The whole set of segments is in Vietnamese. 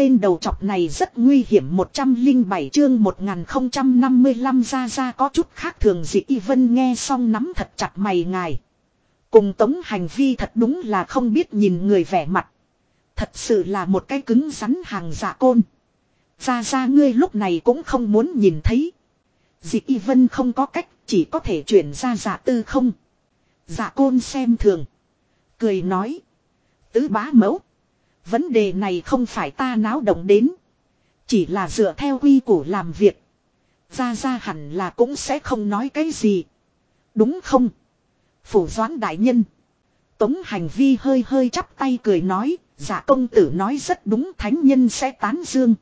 tên đầu chọc này rất nguy hiểm 107 chương 1055 ra ra có chút khác thường dị y vân nghe xong nắm thật chặt mày ngài. Cùng tống hành vi thật đúng là không biết nhìn người vẻ mặt. Thật sự là một cái cứng rắn hàng giả côn. Ra ra ngươi lúc này cũng không muốn nhìn thấy. Dị y vân không có cách, chỉ có thể chuyển ra giả tư không. Giả côn xem thường. Cười nói. Tứ bá mẫu. Vấn đề này không phải ta náo động đến. Chỉ là dựa theo quy củ làm việc. Ra ra hẳn là cũng sẽ không nói cái gì. Đúng không? Phủ doãn đại nhân. Tống hành vi hơi hơi chắp tay cười nói. Giả công tử nói rất đúng, thánh nhân sẽ tán dương.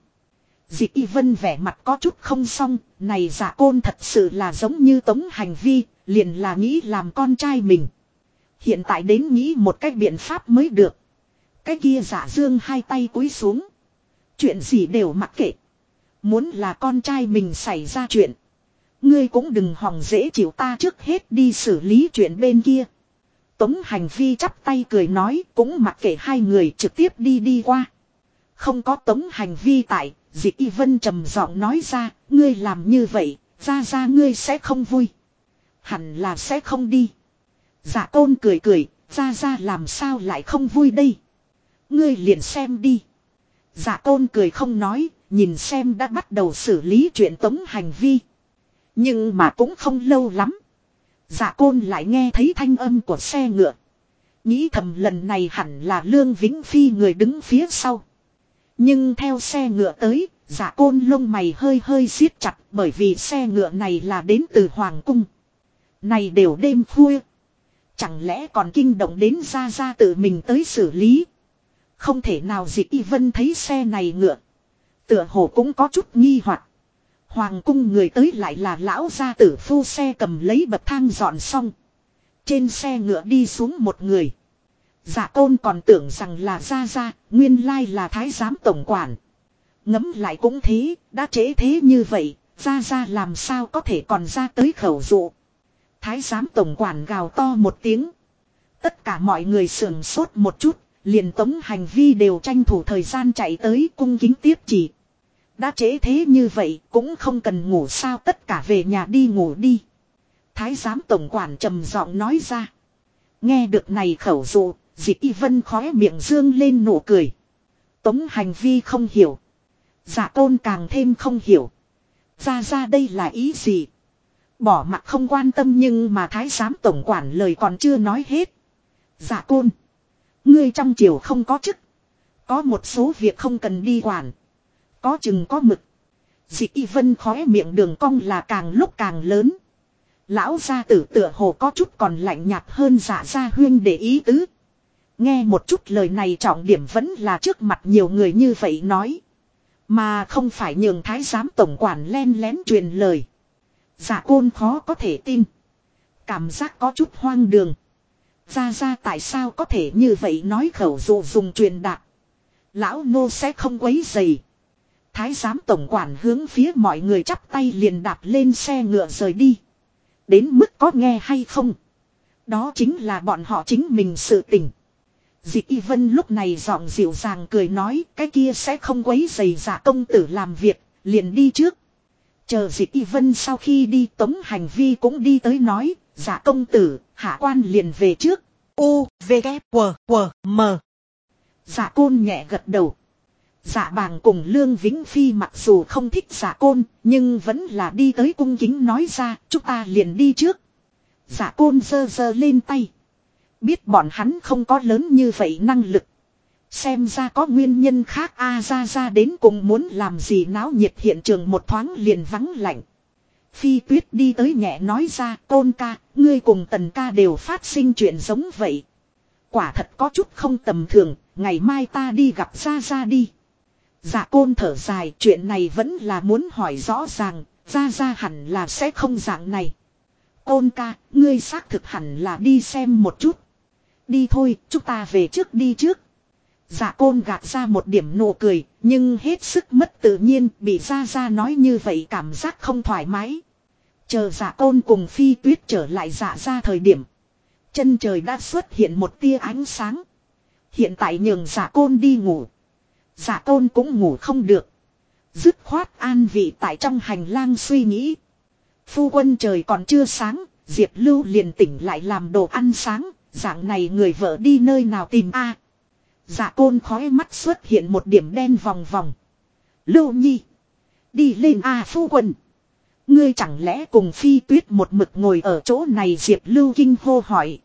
Dị y vân vẻ mặt có chút không xong. Này giả côn thật sự là giống như tống hành vi. Liền là nghĩ làm con trai mình. Hiện tại đến nghĩ một cách biện pháp mới được. Cái kia giả dương hai tay cúi xuống. Chuyện gì đều mặc kệ. Muốn là con trai mình xảy ra chuyện. Ngươi cũng đừng hòng dễ chịu ta trước hết đi xử lý chuyện bên kia. Tống hành vi chắp tay cười nói cũng mặc kệ hai người trực tiếp đi đi qua. Không có tống hành vi tại, dị y vân trầm giọng nói ra, ngươi làm như vậy, ra ra ngươi sẽ không vui. Hẳn là sẽ không đi. Dạ tôn cười cười, ra ra làm sao lại không vui đây. Ngươi liền xem đi. giả côn cười không nói, nhìn xem đã bắt đầu xử lý chuyện tống hành vi. Nhưng mà cũng không lâu lắm. giả côn lại nghe thấy thanh âm của xe ngựa. Nghĩ thầm lần này hẳn là Lương Vĩnh Phi người đứng phía sau. Nhưng theo xe ngựa tới, giả côn lông mày hơi hơi siết chặt bởi vì xe ngựa này là đến từ Hoàng Cung. Này đều đêm khuya. Chẳng lẽ còn kinh động đến ra ra tự mình tới xử lý. Không thể nào dị y vân thấy xe này ngựa. Tựa hồ cũng có chút nghi hoặc Hoàng cung người tới lại là lão gia tử phu xe cầm lấy bậc thang dọn xong. Trên xe ngựa đi xuống một người. giả tôn còn tưởng rằng là gia gia, nguyên lai là thái giám tổng quản. Ngấm lại cũng thế, đã trễ thế như vậy, gia gia làm sao có thể còn ra tới khẩu dụ. Thái giám tổng quản gào to một tiếng. Tất cả mọi người sườn sốt một chút, liền tống hành vi đều tranh thủ thời gian chạy tới cung kính tiếp chỉ. Đã chế thế như vậy cũng không cần ngủ sao tất cả về nhà đi ngủ đi. Thái giám tổng quản trầm giọng nói ra. Nghe được này khẩu dụ, dị y vân khóe miệng dương lên nụ cười. Tống hành vi không hiểu. giả tôn càng thêm không hiểu. Ra ra đây là ý gì? Bỏ mặt không quan tâm nhưng mà thái giám tổng quản lời còn chưa nói hết. Dạ giả côn. Ngươi trong triều không có chức. Có một số việc không cần đi quản. Có chừng có mực. Dị y vân khóe miệng đường cong là càng lúc càng lớn. Lão gia tử tựa hồ có chút còn lạnh nhạt hơn giả gia huyên để ý tứ. Nghe một chút lời này trọng điểm vẫn là trước mặt nhiều người như vậy nói. Mà không phải nhường thái giám tổng quản len lén truyền lời. Giả côn khó có thể tin. Cảm giác có chút hoang đường. Ra ra tại sao có thể như vậy nói khẩu dụ dùng truyền đạt. Lão nô sẽ không quấy dày. Thái giám tổng quản hướng phía mọi người chắp tay liền đạp lên xe ngựa rời đi. Đến mức có nghe hay không. Đó chính là bọn họ chính mình sự tình. Dị y vân lúc này giọng dịu dàng cười nói cái kia sẽ không quấy dày giả công tử làm việc, liền đi trước. Chờ dị y vân sau khi đi tống hành vi cũng đi tới nói, dạ công tử, hạ quan liền về trước. U, V, K, W, W, M. Dạ côn nhẹ gật đầu. Dạ bàng cùng Lương Vĩnh Phi mặc dù không thích dạ côn, nhưng vẫn là đi tới cung kính nói ra, chúng ta liền đi trước. Dạ côn dơ dơ lên tay. Biết bọn hắn không có lớn như vậy năng lực. Xem ra có nguyên nhân khác a ra ra đến cùng muốn làm gì náo nhiệt hiện trường một thoáng liền vắng lạnh. Phi tuyết đi tới nhẹ nói ra tôn ca, ngươi cùng tần ca đều phát sinh chuyện giống vậy. Quả thật có chút không tầm thường, ngày mai ta đi gặp ra ra đi. Dạ côn thở dài chuyện này vẫn là muốn hỏi rõ ràng, ra ra hẳn là sẽ không dạng này. Côn ca, ngươi xác thực hẳn là đi xem một chút. Đi thôi, chúng ta về trước đi trước. Dạ côn gạt ra một điểm nụ cười, nhưng hết sức mất tự nhiên, bị ra ra nói như vậy cảm giác không thoải mái. Chờ dạ côn cùng phi tuyết trở lại dạ ra thời điểm. Chân trời đã xuất hiện một tia ánh sáng. Hiện tại nhường dạ côn đi ngủ. Dạ Côn cũng ngủ không được. Dứt khoát an vị tại trong hành lang suy nghĩ. Phu quân trời còn chưa sáng, Diệp Lưu liền tỉnh lại làm đồ ăn sáng, dạng này người vợ đi nơi nào tìm a? À, dạ côn khói mắt xuất hiện một điểm đen vòng vòng. Lưu Nhi, đi lên a phu quân. Ngươi chẳng lẽ cùng phi tuyết một mực ngồi ở chỗ này Diệp Lưu kinh hô hỏi.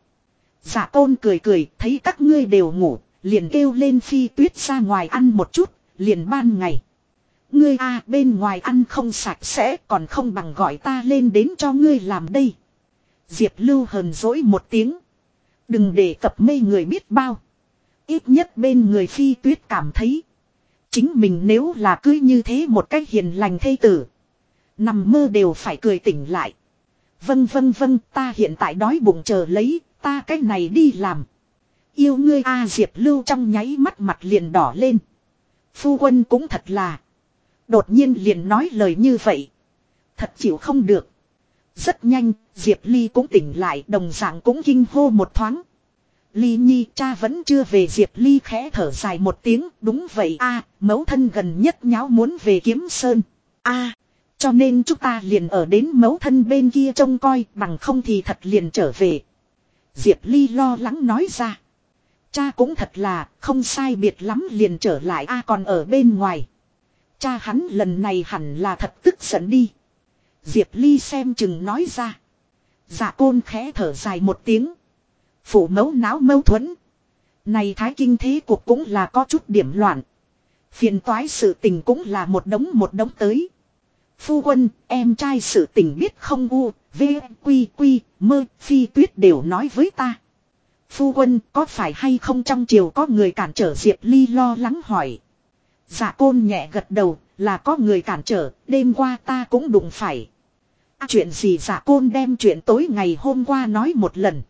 Dạ côn cười cười, thấy các ngươi đều ngủ, liền kêu lên phi tuyết ra ngoài ăn một chút, liền ban ngày. Ngươi a bên ngoài ăn không sạch sẽ còn không bằng gọi ta lên đến cho ngươi làm đây. Diệp Lưu hờn dỗi một tiếng. Đừng để cập mê người biết bao. Ít nhất bên người phi tuyết cảm thấy. Chính mình nếu là cứ như thế một cách hiền lành thê tử. Nằm mơ đều phải cười tỉnh lại. Vâng vâng vâng ta hiện tại đói bụng chờ lấy ta cách này đi làm. Yêu ngươi A Diệp Lưu trong nháy mắt mặt liền đỏ lên. Phu quân cũng thật là. Đột nhiên liền nói lời như vậy. Thật chịu không được. Rất nhanh, Diệp Ly cũng tỉnh lại đồng dạng cũng kinh hô một thoáng. Ly Nhi cha vẫn chưa về Diệp Ly khẽ thở dài một tiếng, đúng vậy a mẫu thân gần nhất nháo muốn về kiếm sơn. a cho nên chúng ta liền ở đến mẫu thân bên kia trông coi, bằng không thì thật liền trở về. Diệp Ly lo lắng nói ra. Cha cũng thật là, không sai biệt lắm liền trở lại a còn ở bên ngoài. Cha hắn lần này hẳn là thật tức giận đi. Diệp Ly xem chừng nói ra. Dạ côn khẽ thở dài một tiếng. Phủ mẫu não mâu thuẫn. Này thái kinh thế cuộc cũng là có chút điểm loạn. Phiền toái sự tình cũng là một đống một đống tới. Phu quân, em trai sự tình biết không u, v, quy quy, mơ, phi tuyết đều nói với ta. Phu quân, có phải hay không trong chiều có người cản trở Diệp Ly lo lắng hỏi. Dạ côn nhẹ gật đầu, là có người cản trở, đêm qua ta cũng đụng phải. À, chuyện gì dạ côn đem chuyện tối ngày hôm qua nói một lần.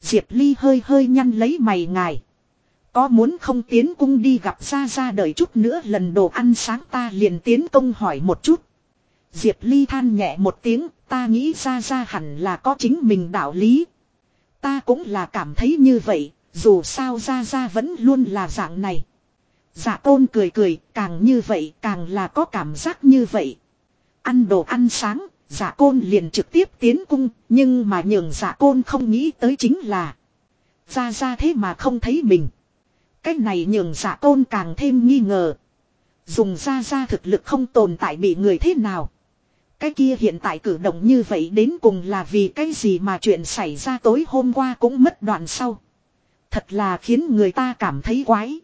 Diệp Ly hơi hơi nhăn lấy mày ngài. Có muốn không tiến cung đi gặp ra ra đợi chút nữa lần đồ ăn sáng ta liền tiến công hỏi một chút. Diệp Ly than nhẹ một tiếng, ta nghĩ ra ra hẳn là có chính mình đạo lý. Ta cũng là cảm thấy như vậy, dù sao ra ra vẫn luôn là dạng này. Dạ tôn cười cười, càng như vậy càng là có cảm giác như vậy. Ăn đồ ăn sáng, dạ côn liền trực tiếp tiến cung, nhưng mà nhường dạ côn không nghĩ tới chính là. Ra ra thế mà không thấy mình. Cái này nhường dạ côn càng thêm nghi ngờ. Dùng ra ra thực lực không tồn tại bị người thế nào. Cái kia hiện tại cử động như vậy đến cùng là vì cái gì mà chuyện xảy ra tối hôm qua cũng mất đoạn sau. Thật là khiến người ta cảm thấy quái.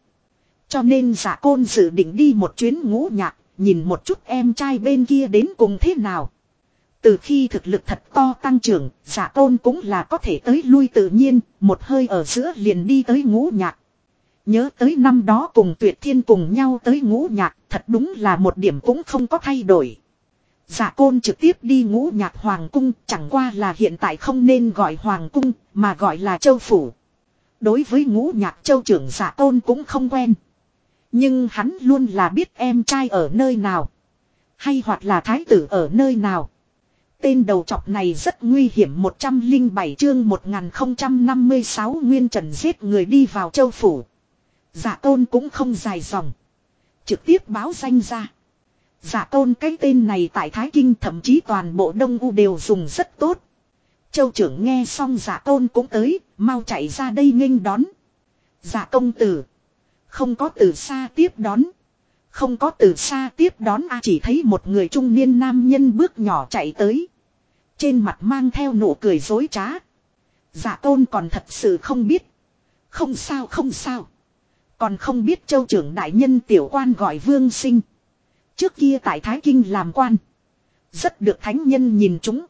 Cho nên giả côn dự định đi một chuyến ngũ nhạc, nhìn một chút em trai bên kia đến cùng thế nào. Từ khi thực lực thật to tăng trưởng, giả tôn cũng là có thể tới lui tự nhiên, một hơi ở giữa liền đi tới ngũ nhạc. Nhớ tới năm đó cùng tuyệt thiên cùng nhau tới ngũ nhạc, thật đúng là một điểm cũng không có thay đổi. Giả côn trực tiếp đi ngũ nhạc hoàng cung, chẳng qua là hiện tại không nên gọi hoàng cung, mà gọi là châu phủ. Đối với ngũ nhạc châu trưởng giả côn cũng không quen. Nhưng hắn luôn là biết em trai ở nơi nào. Hay hoặc là thái tử ở nơi nào. Tên đầu trọc này rất nguy hiểm 107 chương 1056 nguyên trần giết người đi vào châu phủ. Giả tôn cũng không dài dòng. Trực tiếp báo danh ra. Giả tôn cái tên này tại Thái Kinh thậm chí toàn bộ Đông U đều dùng rất tốt. Châu trưởng nghe xong giả tôn cũng tới, mau chạy ra đây nghênh đón. Giả công tử. Không có từ xa tiếp đón. Không có từ xa tiếp đón a chỉ thấy một người trung niên nam nhân bước nhỏ chạy tới. Trên mặt mang theo nụ cười dối trá. Giả tôn còn thật sự không biết. Không sao không sao. Còn không biết châu trưởng đại nhân tiểu quan gọi vương sinh. Trước kia tại Thái Kinh làm quan. Rất được thánh nhân nhìn chúng.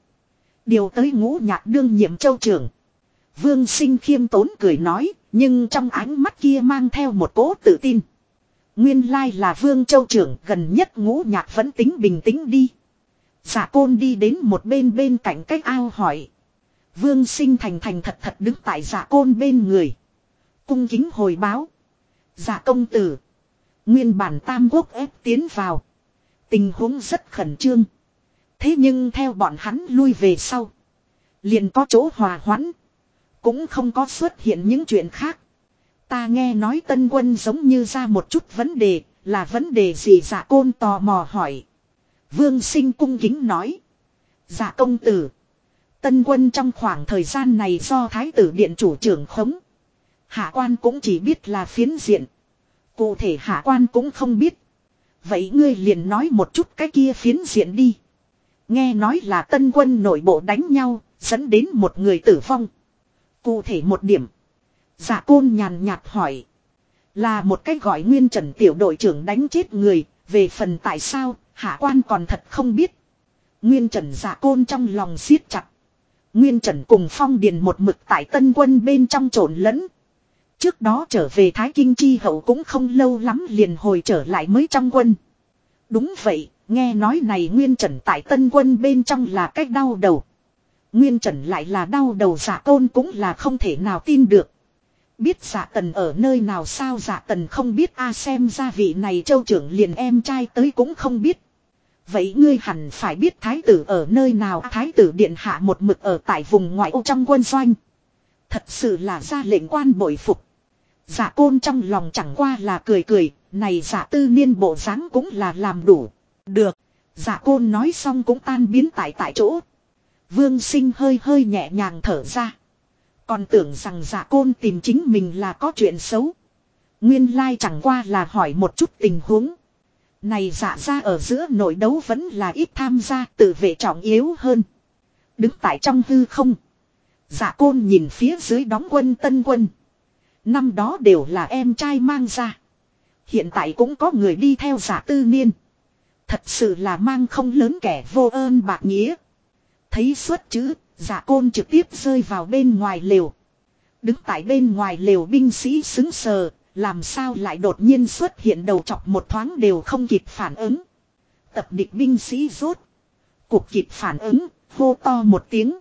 Điều tới ngũ nhạc đương nhiệm châu trưởng. Vương sinh khiêm tốn cười nói, nhưng trong ánh mắt kia mang theo một cố tự tin. Nguyên lai là vương châu trưởng gần nhất ngũ nhạc vẫn tính bình tĩnh đi. Giả côn đi đến một bên bên cạnh cách ao hỏi. Vương sinh thành thành thật thật đứng tại giả côn bên người. Cung kính hồi báo. Giả công tử. Nguyên bản tam quốc ép tiến vào. Tình huống rất khẩn trương. Thế nhưng theo bọn hắn lui về sau. Liền có chỗ hòa hoãn. Cũng không có xuất hiện những chuyện khác. Ta nghe nói tân quân giống như ra một chút vấn đề. là vấn đề gì dạ côn tò mò hỏi. Vương sinh cung kính nói. Dạ công tử. Tân quân trong khoảng thời gian này do thái tử điện chủ trưởng khống. Hạ quan cũng chỉ biết là phiến diện. Cụ thể hạ quan cũng không biết. Vậy ngươi liền nói một chút cái kia phiến diện đi. Nghe nói là tân quân nội bộ đánh nhau, dẫn đến một người tử vong. Cụ thể một điểm. Dạ côn nhàn nhạt hỏi. Là một cách gọi nguyên trần tiểu đội trưởng đánh chết người, về phần tại sao, hạ quan còn thật không biết. Nguyên trần giả côn trong lòng siết chặt. Nguyên trần cùng phong điền một mực tại tân quân bên trong trộn lẫn. Trước đó trở về Thái Kinh Chi hậu cũng không lâu lắm liền hồi trở lại mới trong quân. Đúng vậy, nghe nói này Nguyên Trần tại tân quân bên trong là cách đau đầu. Nguyên Trần lại là đau đầu giả tôn cũng là không thể nào tin được. Biết giả tần ở nơi nào sao giả tần không biết a xem ra vị này châu trưởng liền em trai tới cũng không biết. Vậy ngươi hẳn phải biết thái tử ở nơi nào thái tử điện hạ một mực ở tại vùng ngoại ô trong quân doanh. Thật sự là ra lệnh quan bội phục. Giả côn trong lòng chẳng qua là cười cười, này giả tư niên bộ dáng cũng là làm đủ. Được, giả côn nói xong cũng tan biến tại tại chỗ. Vương sinh hơi hơi nhẹ nhàng thở ra. Còn tưởng rằng giả côn tìm chính mình là có chuyện xấu. Nguyên lai chẳng qua là hỏi một chút tình huống. Này giả ra ở giữa nội đấu vẫn là ít tham gia tự vệ trọng yếu hơn. Đứng tại trong hư không. Giả côn nhìn phía dưới đóng quân tân quân. Năm đó đều là em trai mang ra. Hiện tại cũng có người đi theo giả tư niên. Thật sự là mang không lớn kẻ vô ơn bạc nghĩa. Thấy suốt chữ, giả côn trực tiếp rơi vào bên ngoài lều. Đứng tại bên ngoài lều binh sĩ xứng sờ, làm sao lại đột nhiên xuất hiện đầu chọc một thoáng đều không kịp phản ứng. Tập địch binh sĩ rốt. Cuộc kịp phản ứng, hô to một tiếng.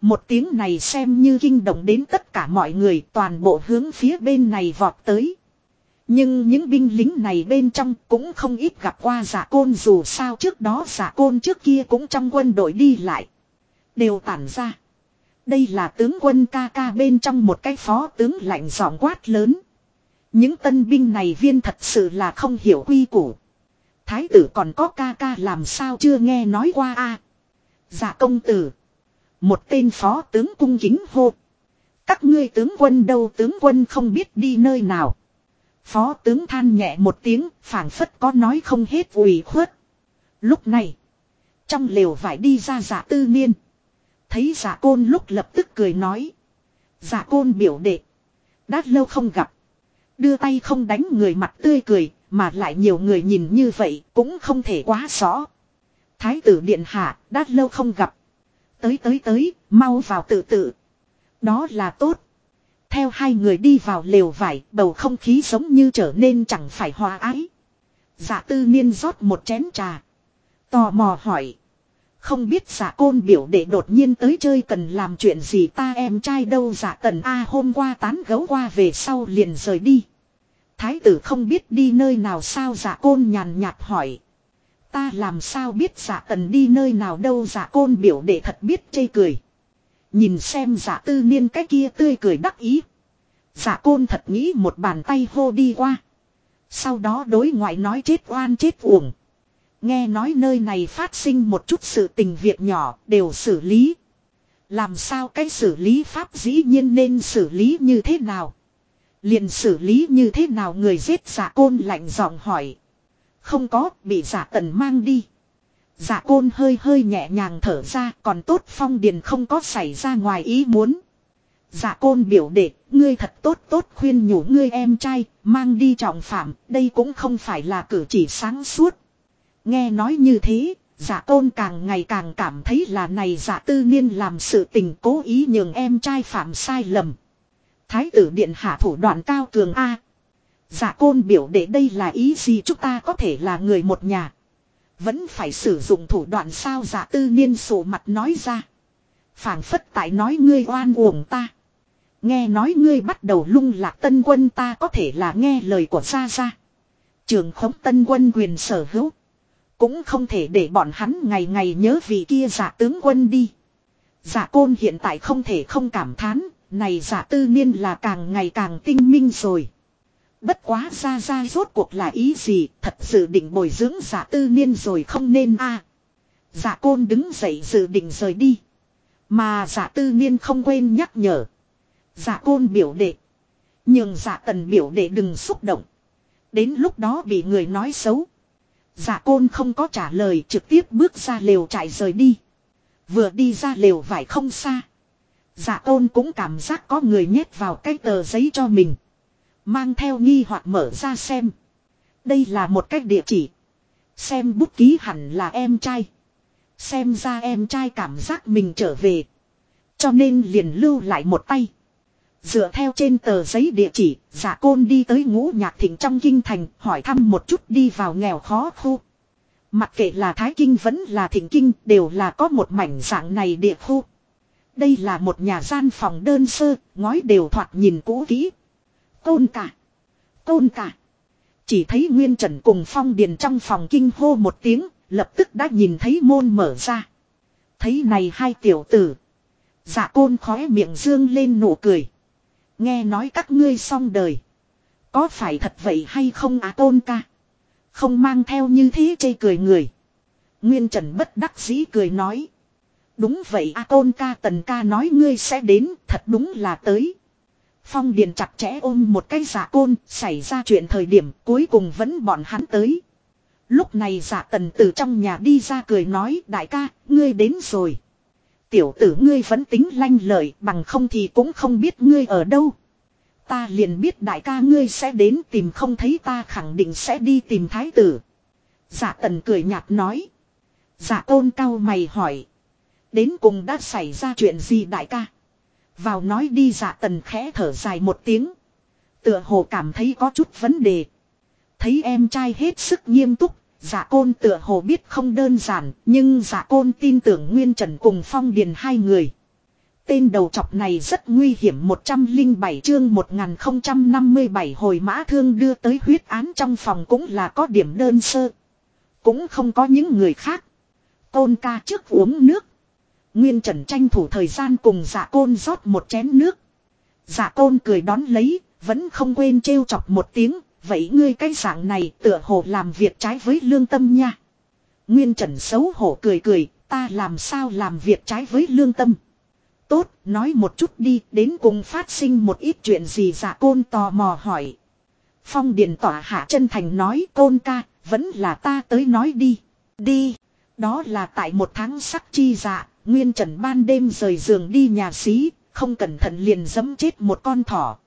Một tiếng này xem như kinh động đến tất cả mọi người toàn bộ hướng phía bên này vọt tới. Nhưng những binh lính này bên trong cũng không ít gặp qua giả côn dù sao trước đó giả côn trước kia cũng trong quân đội đi lại. Đều tản ra. Đây là tướng quân ca ca bên trong một cái phó tướng lạnh giọng quát lớn. Những tân binh này viên thật sự là không hiểu quy củ. Thái tử còn có ca ca làm sao chưa nghe nói qua a à? Dạ công tử. Một tên phó tướng cung kính hô. Các ngươi tướng quân đâu tướng quân không biết đi nơi nào. Phó tướng than nhẹ một tiếng, phảng phất có nói không hết ủy khuất. Lúc này, trong lều vải đi ra giả tư niên. Thấy giả côn lúc lập tức cười nói. Giả côn biểu đệ. Đã lâu không gặp. Đưa tay không đánh người mặt tươi cười, mà lại nhiều người nhìn như vậy cũng không thể quá rõ. Thái tử điện hạ, đã lâu không gặp. Tới tới tới, mau vào tự tự. Đó là tốt. Theo hai người đi vào lều vải, bầu không khí giống như trở nên chẳng phải hòa ái. Dạ tư niên rót một chén trà. Tò mò hỏi. Không biết giả côn biểu để đột nhiên tới chơi cần làm chuyện gì ta em trai đâu giả tần A hôm qua tán gấu qua về sau liền rời đi. Thái tử không biết đi nơi nào sao giả côn nhàn nhạt hỏi. Ta làm sao biết giả tần đi nơi nào đâu giả côn biểu để thật biết chê cười. Nhìn xem giả tư niên cái kia tươi cười đắc ý. Giả côn thật nghĩ một bàn tay hô đi qua. Sau đó đối ngoại nói chết oan chết uổng. Nghe nói nơi này phát sinh một chút sự tình việc nhỏ đều xử lý. Làm sao cái xử lý pháp dĩ nhiên nên xử lý như thế nào? liền xử lý như thế nào người giết giả côn lạnh giọng hỏi. Không có, bị giả tần mang đi. Giả côn hơi hơi nhẹ nhàng thở ra còn tốt phong điền không có xảy ra ngoài ý muốn. Giả côn biểu đệ, ngươi thật tốt tốt khuyên nhủ ngươi em trai, mang đi trọng phạm, đây cũng không phải là cử chỉ sáng suốt. Nghe nói như thế, giả tôn càng ngày càng cảm thấy là này giả tư niên làm sự tình cố ý nhường em trai phạm sai lầm. Thái tử điện hạ thủ đoạn cao cường A. Giả côn biểu đệ đây là ý gì chúng ta có thể là người một nhà. Vẫn phải sử dụng thủ đoạn sao giả tư niên sổ mặt nói ra. phảng phất tại nói ngươi oan uổng ta. Nghe nói ngươi bắt đầu lung lạc tân quân ta có thể là nghe lời của gia gia. Trường khống tân quân quyền sở hữu. Cũng không thể để bọn hắn ngày ngày nhớ vị kia giả tướng quân đi. Giả côn hiện tại không thể không cảm thán, này giả tư niên là càng ngày càng tinh minh rồi. Bất quá ra ra rốt cuộc là ý gì, thật sự định bồi dưỡng giả tư niên rồi không nên a Giả côn đứng dậy dự định rời đi. Mà giả tư niên không quên nhắc nhở. Giả côn biểu đệ. Nhưng giả tần biểu đệ đừng xúc động. Đến lúc đó bị người nói xấu. Giả côn không có trả lời, trực tiếp bước ra lều chạy rời đi. Vừa đi ra lều vải không xa. Giả côn cũng cảm giác có người nhét vào cái tờ giấy cho mình. Mang theo nghi hoặc mở ra xem. Đây là một cách địa chỉ. Xem bút ký hẳn là em trai. Xem ra em trai cảm giác mình trở về. Cho nên liền lưu lại một tay. Dựa theo trên tờ giấy địa chỉ, giả côn đi tới ngũ nhạc thịnh trong kinh thành, hỏi thăm một chút đi vào nghèo khó khu. Mặc kệ là Thái Kinh vẫn là Thịnh Kinh, đều là có một mảnh dạng này địa khu. Đây là một nhà gian phòng đơn sơ, ngói đều thoạt nhìn cũ kỹ. Côn cả. Côn cả. Chỉ thấy Nguyên Trần cùng Phong Điền trong phòng kinh hô một tiếng, lập tức đã nhìn thấy môn mở ra. Thấy này hai tiểu tử. Dạ côn khóe miệng dương lên nụ cười. Nghe nói các ngươi xong đời. Có phải thật vậy hay không á à, tôn ca? Không mang theo như thế chê cười người. Nguyên Trần bất đắc dĩ cười nói. Đúng vậy a à, tôn ca tần ca nói ngươi sẽ đến thật đúng là tới. Phong Điền chặt chẽ ôm một cái giả côn, xảy ra chuyện thời điểm cuối cùng vẫn bọn hắn tới. Lúc này giả tần từ trong nhà đi ra cười nói đại ca, ngươi đến rồi. Tiểu tử ngươi vẫn tính lanh lợi bằng không thì cũng không biết ngươi ở đâu. Ta liền biết đại ca ngươi sẽ đến tìm không thấy ta khẳng định sẽ đi tìm thái tử. Giả tần cười nhạt nói. Giả tôn cao mày hỏi. Đến cùng đã xảy ra chuyện gì đại ca? Vào nói đi giả tần khẽ thở dài một tiếng. Tựa hồ cảm thấy có chút vấn đề. Thấy em trai hết sức nghiêm túc, giả côn tựa hồ biết không đơn giản, nhưng giả côn tin tưởng Nguyên Trần cùng Phong Điền hai người. Tên đầu chọc này rất nguy hiểm 107 chương 1057 hồi mã thương đưa tới huyết án trong phòng cũng là có điểm đơn sơ. Cũng không có những người khác. Côn ca trước uống nước. Nguyên Trần tranh thủ thời gian cùng giả côn rót một chén nước. Giả côn cười đón lấy, vẫn không quên trêu chọc một tiếng, vậy ngươi cái dạng này tựa hồ làm việc trái với lương tâm nha. Nguyên Trần xấu hổ cười cười, ta làm sao làm việc trái với lương tâm. Tốt, nói một chút đi, đến cùng phát sinh một ít chuyện gì giả côn tò mò hỏi. Phong Điền tỏa hạ chân thành nói côn ca, vẫn là ta tới nói đi. Đi. Đó là tại một tháng sắc chi dạ, Nguyên Trần ban đêm rời giường đi nhà xí, không cẩn thận liền dẫm chết một con thỏ.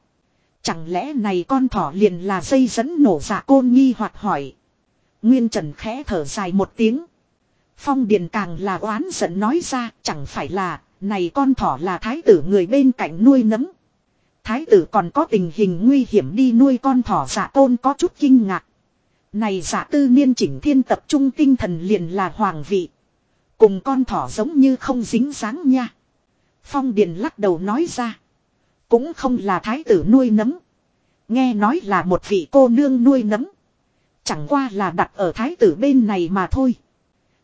Chẳng lẽ này con thỏ liền là dây dẫn nổ giả côn nghi hoặc hỏi. Nguyên Trần khẽ thở dài một tiếng. Phong Điền càng là oán giận nói ra, chẳng phải là, này con thỏ là thái tử người bên cạnh nuôi nấng. Thái tử còn có tình hình nguy hiểm đi nuôi con thỏ giả tôn có chút kinh ngạc. Này giả tư niên chỉnh thiên tập trung tinh thần liền là hoàng vị. Cùng con thỏ giống như không dính dáng nha. Phong Điền lắc đầu nói ra. Cũng không là thái tử nuôi nấm, Nghe nói là một vị cô nương nuôi nấm, Chẳng qua là đặt ở thái tử bên này mà thôi.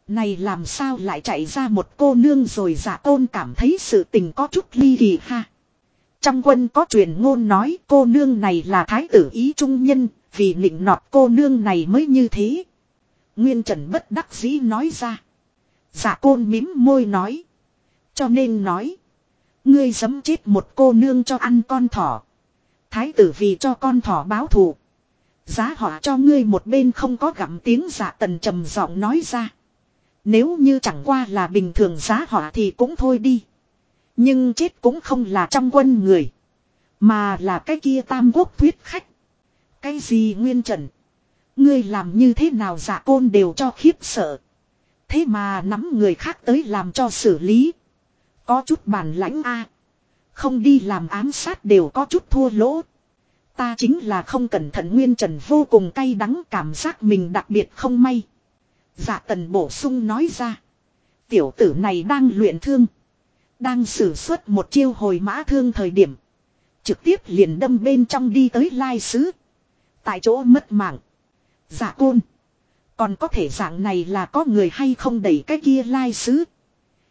Này làm sao lại chạy ra một cô nương rồi giả tôn cảm thấy sự tình có chút ly kỳ ha. Trong quân có truyền ngôn nói cô nương này là thái tử ý trung nhân, vì nịnh nọt cô nương này mới như thế. Nguyên Trần bất đắc dĩ nói ra. Giả côn mím môi nói. Cho nên nói. Ngươi dấm chết một cô nương cho ăn con thỏ. Thái tử vì cho con thỏ báo thù. Giá họ cho ngươi một bên không có gặm tiếng giả tần trầm giọng nói ra. Nếu như chẳng qua là bình thường giá họ thì cũng thôi đi. Nhưng chết cũng không là trong quân người. Mà là cái kia tam quốc thuyết khách. Cái gì nguyên trần. Ngươi làm như thế nào giả côn đều cho khiếp sợ. Thế mà nắm người khác tới làm cho xử lý. Có chút bản lãnh a Không đi làm ám sát đều có chút thua lỗ. Ta chính là không cẩn thận nguyên trần vô cùng cay đắng cảm giác mình đặc biệt không may. Dạ tần bổ sung nói ra. Tiểu tử này đang luyện thương. Đang sử xuất một chiêu hồi mã thương thời điểm. Trực tiếp liền đâm bên trong đi tới lai sứ. Tại chỗ mất mạng. Dạ côn. Còn có thể dạng này là có người hay không đẩy cái kia lai sứ.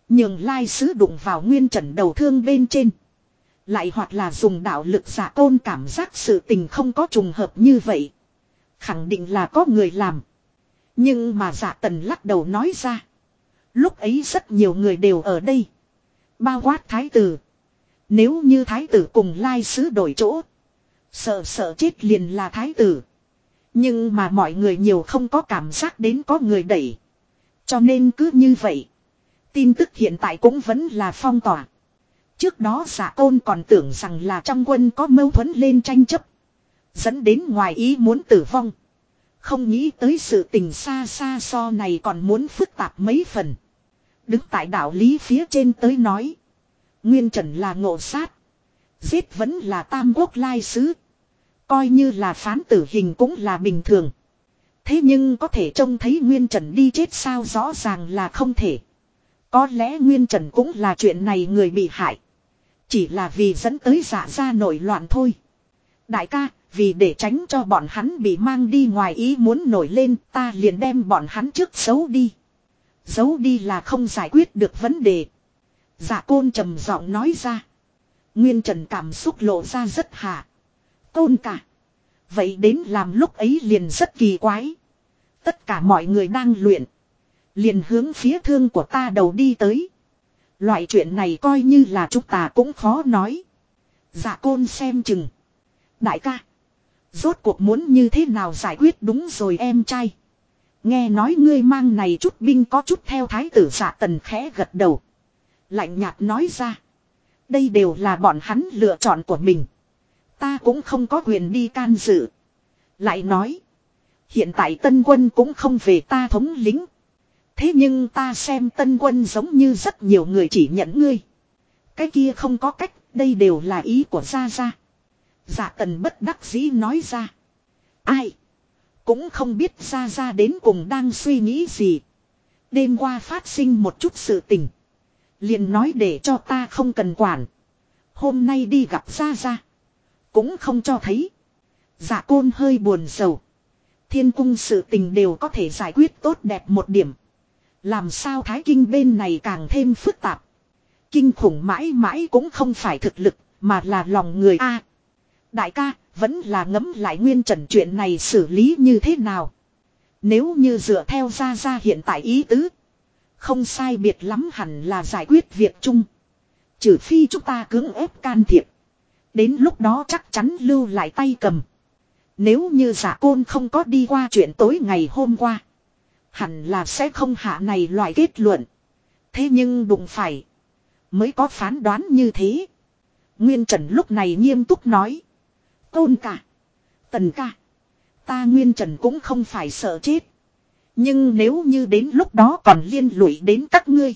Nhưng lai sứ đụng vào nguyên trần đầu thương bên trên. Lại hoặc là dùng đạo lực giả tôn cảm giác sự tình không có trùng hợp như vậy. Khẳng định là có người làm. Nhưng mà giả tần lắc đầu nói ra. Lúc ấy rất nhiều người đều ở đây. Bao quát thái tử. Nếu như thái tử cùng lai sứ đổi chỗ. Sợ sợ chết liền là thái tử. Nhưng mà mọi người nhiều không có cảm giác đến có người đẩy. Cho nên cứ như vậy. Tin tức hiện tại cũng vẫn là phong tỏa. Trước đó giả côn còn tưởng rằng là trong quân có mâu thuẫn lên tranh chấp. Dẫn đến ngoài ý muốn tử vong. Không nghĩ tới sự tình xa xa so này còn muốn phức tạp mấy phần. Đứng tại đạo lý phía trên tới nói. Nguyên trần là ngộ sát. Giết vẫn là tam quốc lai sứ. Coi như là phán tử hình cũng là bình thường. Thế nhưng có thể trông thấy Nguyên Trần đi chết sao rõ ràng là không thể. Có lẽ Nguyên Trần cũng là chuyện này người bị hại. Chỉ là vì dẫn tới giả ra nổi loạn thôi. Đại ca, vì để tránh cho bọn hắn bị mang đi ngoài ý muốn nổi lên ta liền đem bọn hắn trước giấu đi. Giấu đi là không giải quyết được vấn đề. giả côn trầm giọng nói ra. Nguyên trần cảm xúc lộ ra rất hạ. Côn cả. Vậy đến làm lúc ấy liền rất kỳ quái. Tất cả mọi người đang luyện. Liền hướng phía thương của ta đầu đi tới. Loại chuyện này coi như là chúng ta cũng khó nói. Dạ côn xem chừng. Đại ca. Rốt cuộc muốn như thế nào giải quyết đúng rồi em trai. Nghe nói ngươi mang này chút binh có chút theo thái tử giả tần khẽ gật đầu. Lạnh nhạt nói ra. Đây đều là bọn hắn lựa chọn của mình. Ta cũng không có quyền đi can dự. Lại nói. Hiện tại tân quân cũng không về ta thống lính. Thế nhưng ta xem tân quân giống như rất nhiều người chỉ nhận ngươi. Cái kia không có cách, đây đều là ý của Gia Gia. Dạ tần bất đắc dĩ nói ra. Ai? Cũng không biết Gia Gia đến cùng đang suy nghĩ gì. Đêm qua phát sinh một chút sự tình. Liền nói để cho ta không cần quản. Hôm nay đi gặp Gia Gia. Cũng không cho thấy. Dạ côn hơi buồn sầu. Thiên cung sự tình đều có thể giải quyết tốt đẹp một điểm. Làm sao thái kinh bên này càng thêm phức tạp. Kinh khủng mãi mãi cũng không phải thực lực, mà là lòng người A. đại ca, vẫn là ngấm lại nguyên trần chuyện này xử lý như thế nào. Nếu như dựa theo ra ra hiện tại ý tứ. Không sai biệt lắm hẳn là giải quyết việc chung. Trừ phi chúng ta cưỡng ép can thiệp. Đến lúc đó chắc chắn lưu lại tay cầm. Nếu như giả côn không có đi qua chuyện tối ngày hôm qua. Hẳn là sẽ không hạ này loại kết luận. Thế nhưng đụng phải. Mới có phán đoán như thế. Nguyên Trần lúc này nghiêm túc nói. Tôn cả. Tần ca. Ta Nguyên Trần cũng không phải sợ chết. Nhưng nếu như đến lúc đó còn liên lụy đến các ngươi.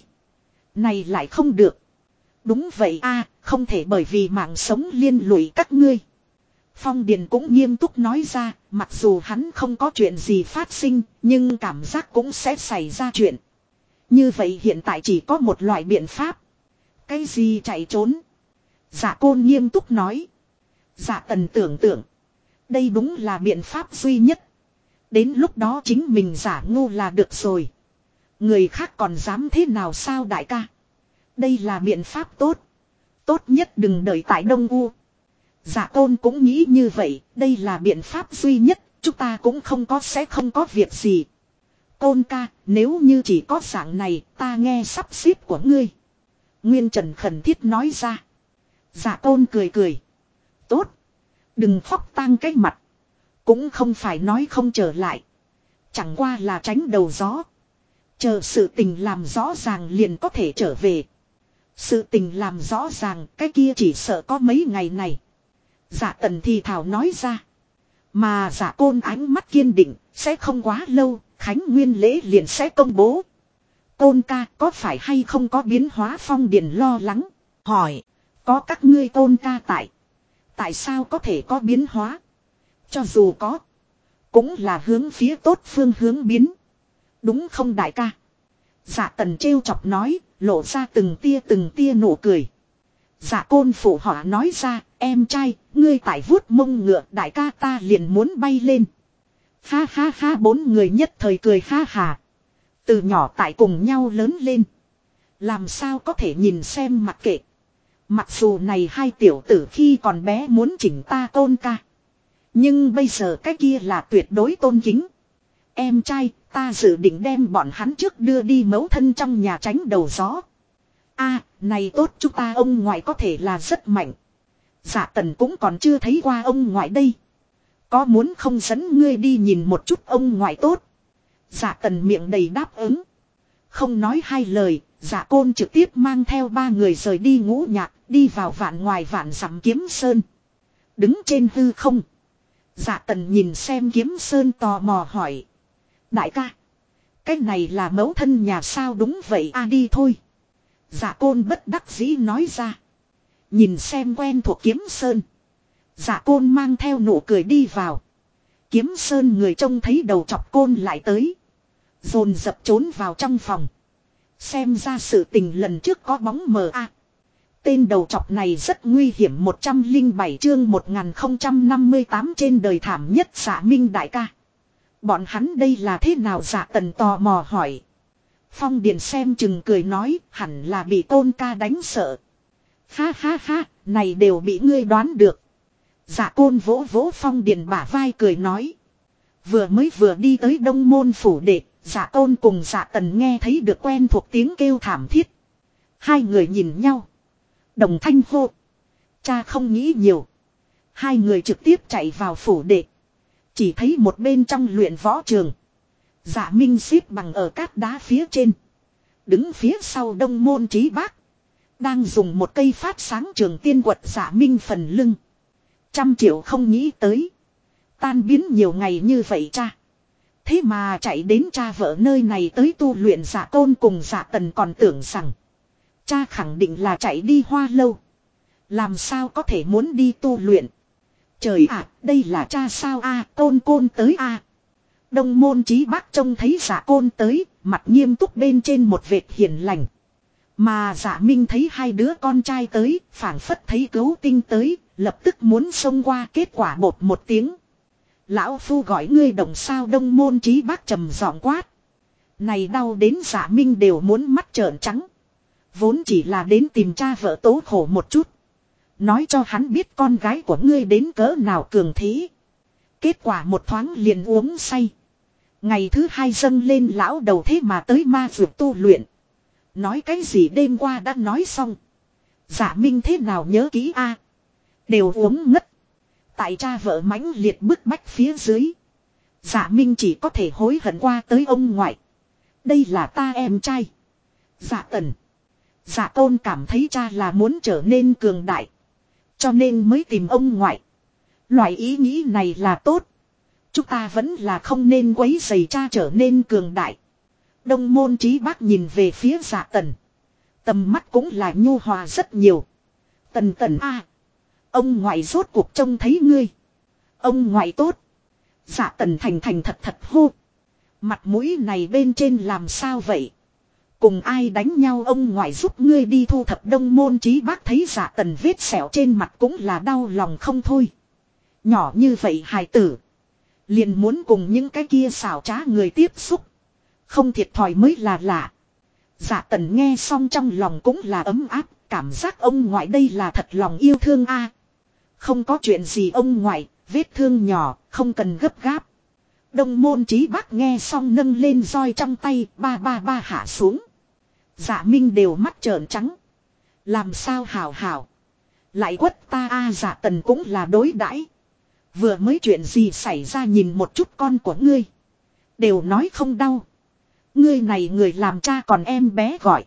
Này lại không được. Đúng vậy a, không thể bởi vì mạng sống liên lụy các ngươi. Phong Điền cũng nghiêm túc nói ra, mặc dù hắn không có chuyện gì phát sinh, nhưng cảm giác cũng sẽ xảy ra chuyện. Như vậy hiện tại chỉ có một loại biện pháp. Cái gì chạy trốn? Giả côn nghiêm túc nói. Giả tần tưởng tượng. Đây đúng là biện pháp duy nhất. Đến lúc đó chính mình giả ngu là được rồi. Người khác còn dám thế nào sao đại ca? Đây là biện pháp tốt. Tốt nhất đừng đợi tại Đông U dạ tôn cũng nghĩ như vậy, đây là biện pháp duy nhất, chúng ta cũng không có sẽ không có việc gì. Côn ca, nếu như chỉ có dạng này, ta nghe sắp xếp của ngươi. Nguyên Trần khẩn thiết nói ra. dạ tôn cười cười. Tốt. Đừng khóc tang cái mặt. Cũng không phải nói không trở lại. Chẳng qua là tránh đầu gió. Chờ sự tình làm rõ ràng liền có thể trở về. Sự tình làm rõ ràng cái kia chỉ sợ có mấy ngày này. Giả tần thì thảo nói ra. Mà giả côn ánh mắt kiên định, sẽ không quá lâu, Khánh Nguyên lễ liền sẽ công bố. Côn ca có phải hay không có biến hóa phong điền lo lắng? Hỏi, có các ngươi côn ca tại. Tại sao có thể có biến hóa? Cho dù có, cũng là hướng phía tốt phương hướng biến. Đúng không đại ca? Giả tần trêu chọc nói, lộ ra từng tia từng tia nụ cười. Giả côn phụ họ nói ra, em trai, ngươi tại vuốt mông ngựa đại ca ta liền muốn bay lên. Ha ha ha bốn người nhất thời cười ha hà. Từ nhỏ tại cùng nhau lớn lên. Làm sao có thể nhìn xem mặc kệ. Mặc dù này hai tiểu tử khi còn bé muốn chỉnh ta tôn ca. Nhưng bây giờ cái kia là tuyệt đối tôn kính. Em trai, ta dự định đem bọn hắn trước đưa đi mấu thân trong nhà tránh đầu gió a này tốt chúng ta ông ngoại có thể là rất mạnh. Dạ tần cũng còn chưa thấy qua ông ngoại đây. Có muốn không dẫn ngươi đi nhìn một chút ông ngoại tốt. Dạ tần miệng đầy đáp ứng. Không nói hai lời, dạ côn trực tiếp mang theo ba người rời đi ngũ nhạc, đi vào vạn ngoài vạn dặm kiếm sơn. Đứng trên hư không. Dạ tần nhìn xem kiếm sơn tò mò hỏi. Đại ca. Cái này là mẫu thân nhà sao đúng vậy a đi thôi. Dạ côn bất đắc dĩ nói ra. Nhìn xem quen thuộc kiếm sơn. Dạ côn mang theo nụ cười đi vào. Kiếm sơn người trông thấy đầu chọc côn lại tới. Dồn dập trốn vào trong phòng. Xem ra sự tình lần trước có bóng mờ a. Tên đầu chọc này rất nguy hiểm 107 chương 1058 trên đời thảm nhất giả minh đại ca. Bọn hắn đây là thế nào giả tần tò mò hỏi. Phong Điền xem chừng cười nói hẳn là bị tôn ca đánh sợ. Ha ha ha, này đều bị ngươi đoán được. Giả côn vỗ vỗ Phong Điền bả vai cười nói. Vừa mới vừa đi tới đông môn phủ đệ, giả côn cùng giả tần nghe thấy được quen thuộc tiếng kêu thảm thiết. Hai người nhìn nhau. Đồng thanh hô. Cha không nghĩ nhiều. Hai người trực tiếp chạy vào phủ đệ. Chỉ thấy một bên trong luyện võ trường. Dạ Minh xếp bằng ở cát đá phía trên. Đứng phía sau đông môn trí bác. Đang dùng một cây phát sáng trường tiên quật dạ Minh phần lưng. Trăm triệu không nghĩ tới. Tan biến nhiều ngày như vậy cha. Thế mà chạy đến cha vợ nơi này tới tu luyện giả tôn cùng giả tần còn tưởng rằng. Cha khẳng định là chạy đi hoa lâu. Làm sao có thể muốn đi tu luyện. Trời ạ, đây là cha sao a tôn côn tới a Đông môn trí bác trông thấy giả côn tới, mặt nghiêm túc bên trên một vệt hiền lành. Mà giả minh thấy hai đứa con trai tới, phảng phất thấy cứu tinh tới, lập tức muốn xông qua kết quả bột một tiếng. Lão phu gọi ngươi đồng sao đông môn trí bác trầm giọng quát. Này đau đến giả minh đều muốn mắt trợn trắng. Vốn chỉ là đến tìm cha vợ tố khổ một chút. Nói cho hắn biết con gái của ngươi đến cỡ nào cường thế. Kết quả một thoáng liền uống say. Ngày thứ hai dâng lên lão đầu thế mà tới ma vượt tu luyện. Nói cái gì đêm qua đã nói xong. Giả minh thế nào nhớ kỹ a Đều uống ngất. Tại cha vợ mãnh liệt bức bách phía dưới. Giả minh chỉ có thể hối hận qua tới ông ngoại. Đây là ta em trai. Giả tần. Giả tôn cảm thấy cha là muốn trở nên cường đại. Cho nên mới tìm ông ngoại. Loại ý nghĩ này là tốt. Chúng ta vẫn là không nên quấy giày cha trở nên cường đại. Đông môn trí bác nhìn về phía giả tần. Tầm mắt cũng là nhu hòa rất nhiều. Tần tần a, Ông ngoại rốt cuộc trông thấy ngươi. Ông ngoại tốt. Giả tần thành thành thật thật hô. Mặt mũi này bên trên làm sao vậy? Cùng ai đánh nhau ông ngoại giúp ngươi đi thu thập đông môn trí bác thấy giả tần vết sẹo trên mặt cũng là đau lòng không thôi. Nhỏ như vậy hài tử. Liền muốn cùng những cái kia xảo trá người tiếp xúc. Không thiệt thòi mới là lạ. Giả tần nghe xong trong lòng cũng là ấm áp. Cảm giác ông ngoại đây là thật lòng yêu thương a Không có chuyện gì ông ngoại, vết thương nhỏ, không cần gấp gáp. Đông môn trí bác nghe xong nâng lên roi trong tay, ba ba ba hạ xuống. Giả minh đều mắt trợn trắng. Làm sao hảo hảo. Lại quất ta a giả tần cũng là đối đãi Vừa mới chuyện gì xảy ra nhìn một chút con của ngươi. Đều nói không đau. Ngươi này người làm cha còn em bé gọi.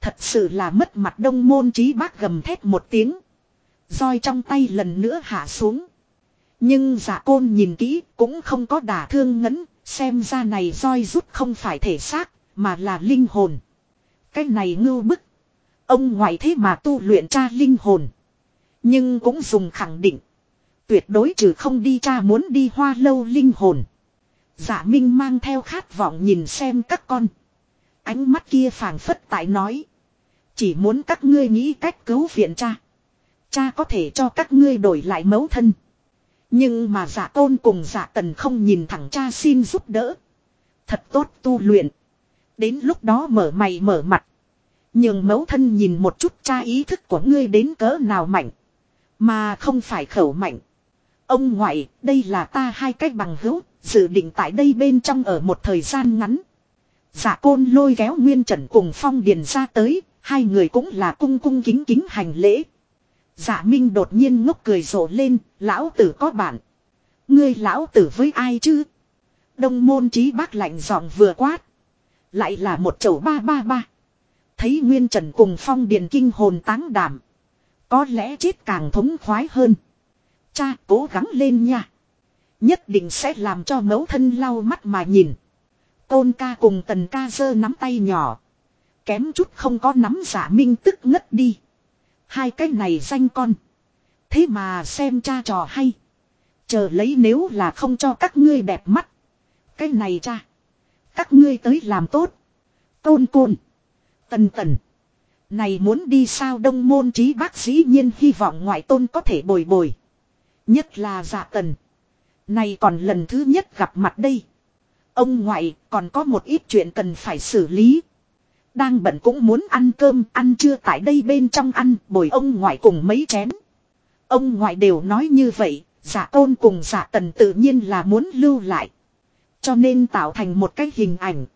Thật sự là mất mặt đông môn trí bác gầm thét một tiếng. roi trong tay lần nữa hạ xuống. Nhưng giả côn nhìn kỹ cũng không có đả thương ngấn. Xem ra này roi rút không phải thể xác, mà là linh hồn. Cái này ngưu bức. Ông ngoại thế mà tu luyện cha linh hồn. Nhưng cũng dùng khẳng định. Tuyệt đối trừ không đi cha muốn đi hoa lâu linh hồn. Giả Minh mang theo khát vọng nhìn xem các con. Ánh mắt kia phảng phất tại nói. Chỉ muốn các ngươi nghĩ cách cứu viện cha. Cha có thể cho các ngươi đổi lại mẫu thân. Nhưng mà giả tôn cùng giả tần không nhìn thẳng cha xin giúp đỡ. Thật tốt tu luyện. Đến lúc đó mở mày mở mặt. Nhưng mẫu thân nhìn một chút cha ý thức của ngươi đến cỡ nào mạnh. Mà không phải khẩu mạnh. Ông ngoại, đây là ta hai cách bằng hữu, dự định tại đây bên trong ở một thời gian ngắn. Giả côn lôi kéo Nguyên Trần cùng Phong Điền ra tới, hai người cũng là cung cung kính kính hành lễ. Giả Minh đột nhiên ngốc cười rộ lên, lão tử có bạn. Ngươi lão tử với ai chứ? Đông môn trí bác lạnh giọng vừa quát. Lại là một chầu ba ba ba. Thấy Nguyên Trần cùng Phong Điền kinh hồn táng đảm. Có lẽ chết càng thống khoái hơn. Cha cố gắng lên nha. Nhất định sẽ làm cho mẫu thân lau mắt mà nhìn. Tôn ca cùng tần ca giơ nắm tay nhỏ. Kém chút không có nắm giả minh tức ngất đi. Hai cái này danh con. Thế mà xem cha trò hay. Chờ lấy nếu là không cho các ngươi đẹp mắt. Cái này cha. Các ngươi tới làm tốt. Tôn côn. Tần tần. Này muốn đi sao đông môn trí bác dĩ nhiên hy vọng ngoại tôn có thể bồi bồi. Nhất là dạ tần. Này còn lần thứ nhất gặp mặt đây. Ông ngoại còn có một ít chuyện cần phải xử lý. Đang bận cũng muốn ăn cơm ăn chưa tại đây bên trong ăn bồi ông ngoại cùng mấy chén. Ông ngoại đều nói như vậy, giả tôn cùng giả tần tự nhiên là muốn lưu lại. Cho nên tạo thành một cái hình ảnh.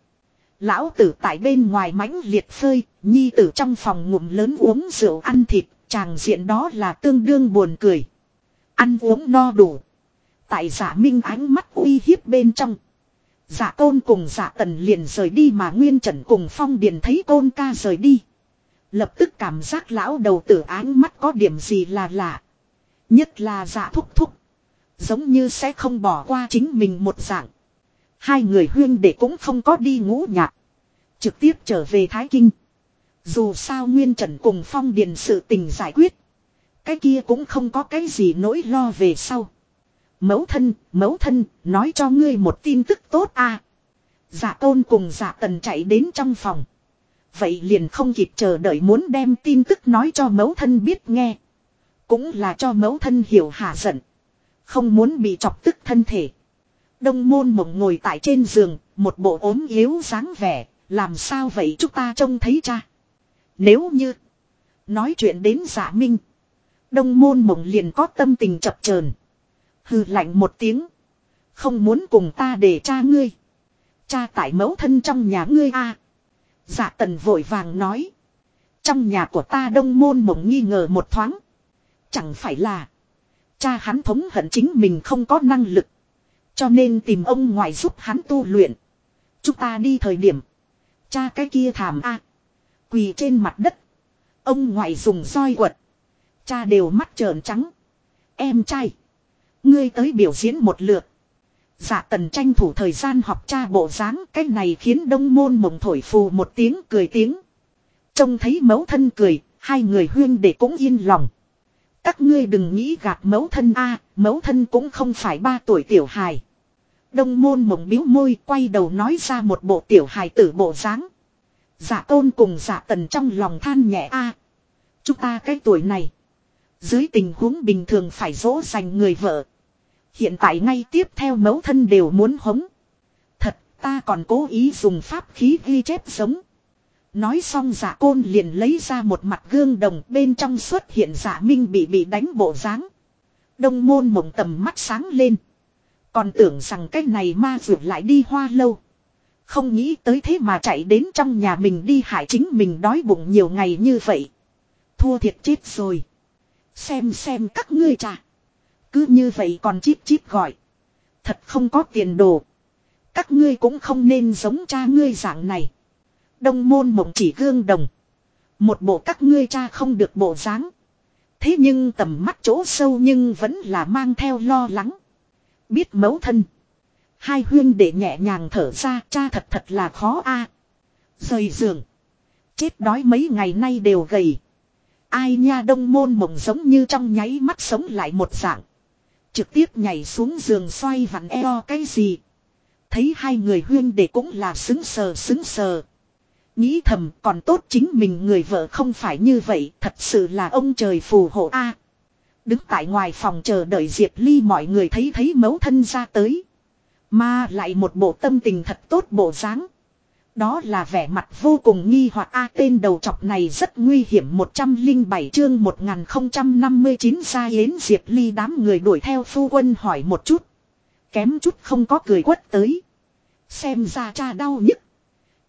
Lão tử tại bên ngoài mãnh liệt phơi, nhi tử trong phòng ngụm lớn uống rượu ăn thịt, chàng diện đó là tương đương buồn cười. Ăn uống no đủ. Tại giả minh ánh mắt uy hiếp bên trong. Giả tôn cùng giả tần liền rời đi mà Nguyên Trần cùng Phong Điền thấy tôn ca rời đi. Lập tức cảm giác lão đầu tử ánh mắt có điểm gì là lạ. Nhất là giả thúc thúc. Giống như sẽ không bỏ qua chính mình một dạng. Hai người huyên để cũng không có đi ngũ nhạc. Trực tiếp trở về Thái Kinh. Dù sao Nguyên Trần cùng Phong Điền sự tình giải quyết. Cái kia cũng không có cái gì nỗi lo về sau. Mẫu thân, mẫu thân, nói cho ngươi một tin tức tốt a. À. Dạ tôn cùng dạ tần chạy đến trong phòng. Vậy liền không kịp chờ đợi muốn đem tin tức nói cho mẫu thân biết nghe. Cũng là cho mẫu thân hiểu hạ giận. Không muốn bị chọc tức thân thể. Đông môn mộng ngồi tại trên giường, một bộ ốm yếu dáng vẻ, làm sao vậy chúng ta trông thấy cha. Nếu như nói chuyện đến giả minh, đông môn mộng liền có tâm tình chập chờn Hừ lạnh một tiếng. Không muốn cùng ta để cha ngươi. Cha tại mẫu thân trong nhà ngươi a. À. Dạ tần vội vàng nói. Trong nhà của ta đông môn mộng nghi ngờ một thoáng. Chẳng phải là. Cha hắn thống hận chính mình không có năng lực. Cho nên tìm ông ngoại giúp hắn tu luyện. Chúng ta đi thời điểm. Cha cái kia thảm a Quỳ trên mặt đất. Ông ngoại dùng roi quật. Cha đều mắt trợn trắng. Em trai. Ngươi tới biểu diễn một lượt. Dạ tần tranh thủ thời gian học cha bộ dáng cái này khiến đông môn mộng thổi phù một tiếng cười tiếng. Trông thấy mẫu thân cười, hai người huyên để cũng yên lòng. Các ngươi đừng nghĩ gạt mẫu thân a mẫu thân cũng không phải ba tuổi tiểu hài. Đông môn mộng biếu môi quay đầu nói ra một bộ tiểu hài tử bộ dáng. Dạ tôn cùng dạ tần trong lòng than nhẹ a Chúng ta cái tuổi này. Dưới tình huống bình thường phải dỗ dành người vợ. Hiện tại ngay tiếp theo mẫu thân đều muốn hống. Thật, ta còn cố ý dùng pháp khí ghi chép sống. Nói xong giả côn liền lấy ra một mặt gương đồng bên trong xuất hiện giả minh bị bị đánh bộ dáng Đông môn mộng tầm mắt sáng lên. Còn tưởng rằng cái này ma vượt lại đi hoa lâu. Không nghĩ tới thế mà chạy đến trong nhà mình đi hại chính mình đói bụng nhiều ngày như vậy. Thua thiệt chết rồi. Xem xem các ngươi trà. Cứ như vậy còn chip chip gọi. Thật không có tiền đồ. Các ngươi cũng không nên giống cha ngươi dạng này. Đông môn mộng chỉ gương đồng. Một bộ các ngươi cha không được bộ dáng. Thế nhưng tầm mắt chỗ sâu nhưng vẫn là mang theo lo lắng. Biết mấu thân. Hai huyên để nhẹ nhàng thở ra, cha thật thật là khó a. Rời giường. Chết đói mấy ngày nay đều gầy. Ai nha đông môn mộng giống như trong nháy mắt sống lại một dạng. Trực tiếp nhảy xuống giường xoay vặn eo cái gì. Thấy hai người huyên để cũng là xứng sờ xứng sờ. Nghĩ thầm, còn tốt chính mình người vợ không phải như vậy, thật sự là ông trời phù hộ a Đứng tại ngoài phòng chờ đợi Diệp Ly mọi người thấy thấy mấu thân ra tới. Mà lại một bộ tâm tình thật tốt bộ dáng. Đó là vẻ mặt vô cùng nghi hoặc A tên đầu chọc này rất nguy hiểm 107 chương 1059 ra yến diệp ly đám người đuổi theo phu quân hỏi một chút. Kém chút không có cười quất tới. Xem ra cha đau nhức.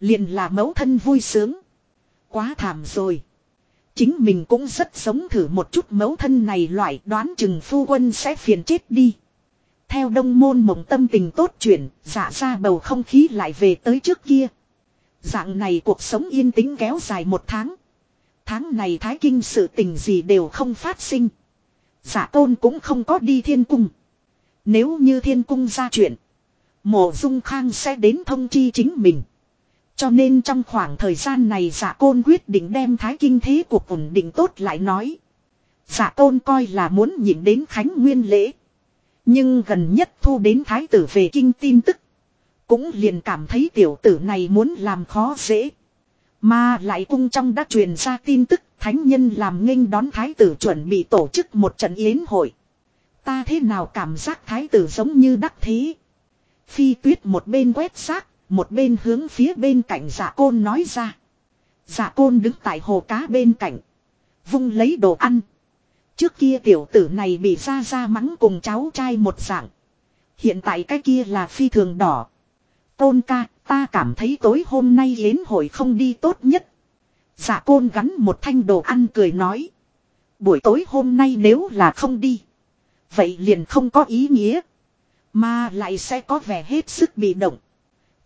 Liền là mẫu thân vui sướng. Quá thảm rồi. Chính mình cũng rất sống thử một chút mẫu thân này loại đoán chừng phu quân sẽ phiền chết đi. Theo đông môn mộng tâm tình tốt chuyển, giả ra bầu không khí lại về tới trước kia. Dạng này cuộc sống yên tĩnh kéo dài một tháng. Tháng này thái kinh sự tình gì đều không phát sinh. Giả tôn cũng không có đi thiên cung. Nếu như thiên cung ra chuyện. Mộ dung khang sẽ đến thông chi chính mình. Cho nên trong khoảng thời gian này giả côn quyết định đem thái kinh thế cuộc ổn định tốt lại nói. Giả Tôn coi là muốn nhìn đến khánh nguyên lễ. Nhưng gần nhất thu đến thái tử về kinh tin tức. Cũng liền cảm thấy tiểu tử này muốn làm khó dễ. Mà lại cung trong đã truyền ra tin tức thánh nhân làm nghênh đón thái tử chuẩn bị tổ chức một trận yến hội. Ta thế nào cảm giác thái tử giống như đắc thế. Phi tuyết một bên quét xác, một bên hướng phía bên cạnh giả côn nói ra. Giả côn đứng tại hồ cá bên cạnh. Vung lấy đồ ăn. Trước kia tiểu tử này bị ra ra mắng cùng cháu trai một dạng. Hiện tại cái kia là phi thường đỏ. Côn ca, ta cảm thấy tối hôm nay yến hội không đi tốt nhất. Giả côn gắn một thanh đồ ăn cười nói. Buổi tối hôm nay nếu là không đi. Vậy liền không có ý nghĩa. Mà lại sẽ có vẻ hết sức bị động.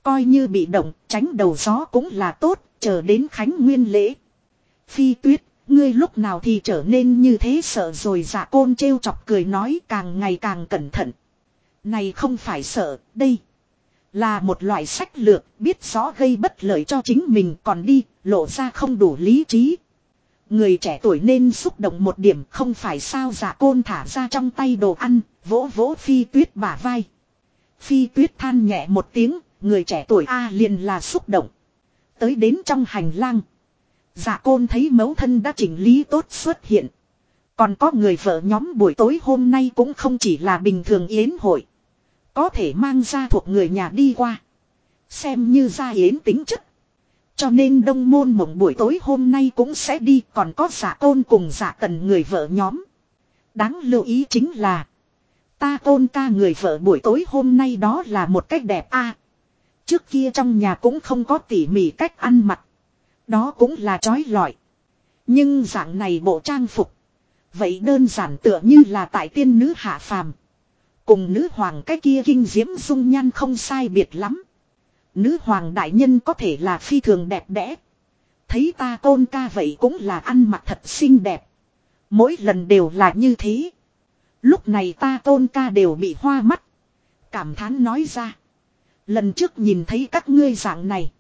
Coi như bị động, tránh đầu gió cũng là tốt, chờ đến khánh nguyên lễ. Phi tuyết, ngươi lúc nào thì trở nên như thế sợ rồi giả côn trêu chọc cười nói càng ngày càng cẩn thận. Này không phải sợ, đây. Là một loại sách lược, biết rõ gây bất lợi cho chính mình còn đi, lộ ra không đủ lý trí. Người trẻ tuổi nên xúc động một điểm không phải sao giả côn thả ra trong tay đồ ăn, vỗ vỗ phi tuyết bả vai. Phi tuyết than nhẹ một tiếng, người trẻ tuổi A liền là xúc động. Tới đến trong hành lang. Giả côn thấy mẫu thân đã chỉnh lý tốt xuất hiện. Còn có người vợ nhóm buổi tối hôm nay cũng không chỉ là bình thường yến hội. Có thể mang ra thuộc người nhà đi qua. Xem như ra yến tính chất. Cho nên đông môn mộng buổi tối hôm nay cũng sẽ đi, còn có giả tôn cùng giả tần người vợ nhóm. Đáng lưu ý chính là. Ta tôn ca người vợ buổi tối hôm nay đó là một cách đẹp a Trước kia trong nhà cũng không có tỉ mỉ cách ăn mặc. Đó cũng là trói lọi. Nhưng dạng này bộ trang phục. Vậy đơn giản tựa như là tại tiên nữ hạ phàm. Cùng nữ hoàng cái kia kinh diễm dung nhan không sai biệt lắm. Nữ hoàng đại nhân có thể là phi thường đẹp đẽ. Thấy ta tôn ca vậy cũng là ăn mặc thật xinh đẹp. Mỗi lần đều là như thế. Lúc này ta tôn ca đều bị hoa mắt. Cảm thán nói ra. Lần trước nhìn thấy các ngươi dạng này.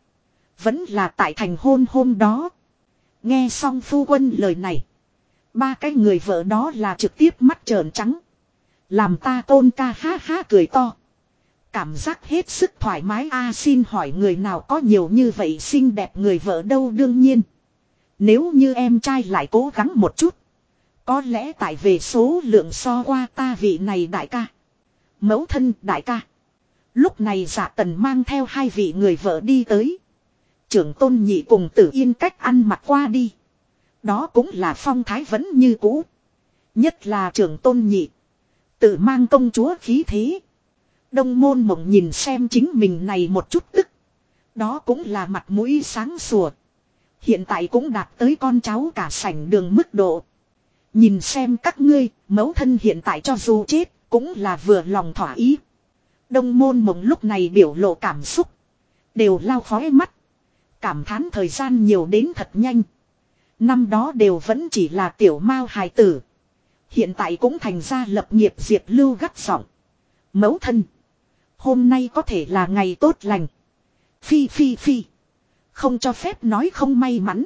Vẫn là tại thành hôn hôm đó. Nghe xong phu quân lời này. Ba cái người vợ đó là trực tiếp mắt trợn trắng. Làm ta tôn ca ha ha cười to. Cảm giác hết sức thoải mái a, xin hỏi người nào có nhiều như vậy xinh đẹp người vợ đâu đương nhiên. Nếu như em trai lại cố gắng một chút. Có lẽ tại về số lượng so qua ta vị này đại ca. Mẫu thân đại ca. Lúc này giả tần mang theo hai vị người vợ đi tới. Trưởng tôn nhị cùng tử yên cách ăn mặc qua đi. Đó cũng là phong thái vẫn như cũ. Nhất là trưởng tôn nhị. Tự mang công chúa khí thế. Đông môn mộng nhìn xem chính mình này một chút tức. Đó cũng là mặt mũi sáng sủa. Hiện tại cũng đạt tới con cháu cả sảnh đường mức độ. Nhìn xem các ngươi, mẫu thân hiện tại cho dù chết, cũng là vừa lòng thỏa ý. Đông môn mộng lúc này biểu lộ cảm xúc. Đều lao khói mắt. Cảm thán thời gian nhiều đến thật nhanh. Năm đó đều vẫn chỉ là tiểu mao hài tử. Hiện tại cũng thành ra lập nghiệp diệt lưu gắt giọng. Mẫu thân. Hôm nay có thể là ngày tốt lành. Phi phi phi. Không cho phép nói không may mắn.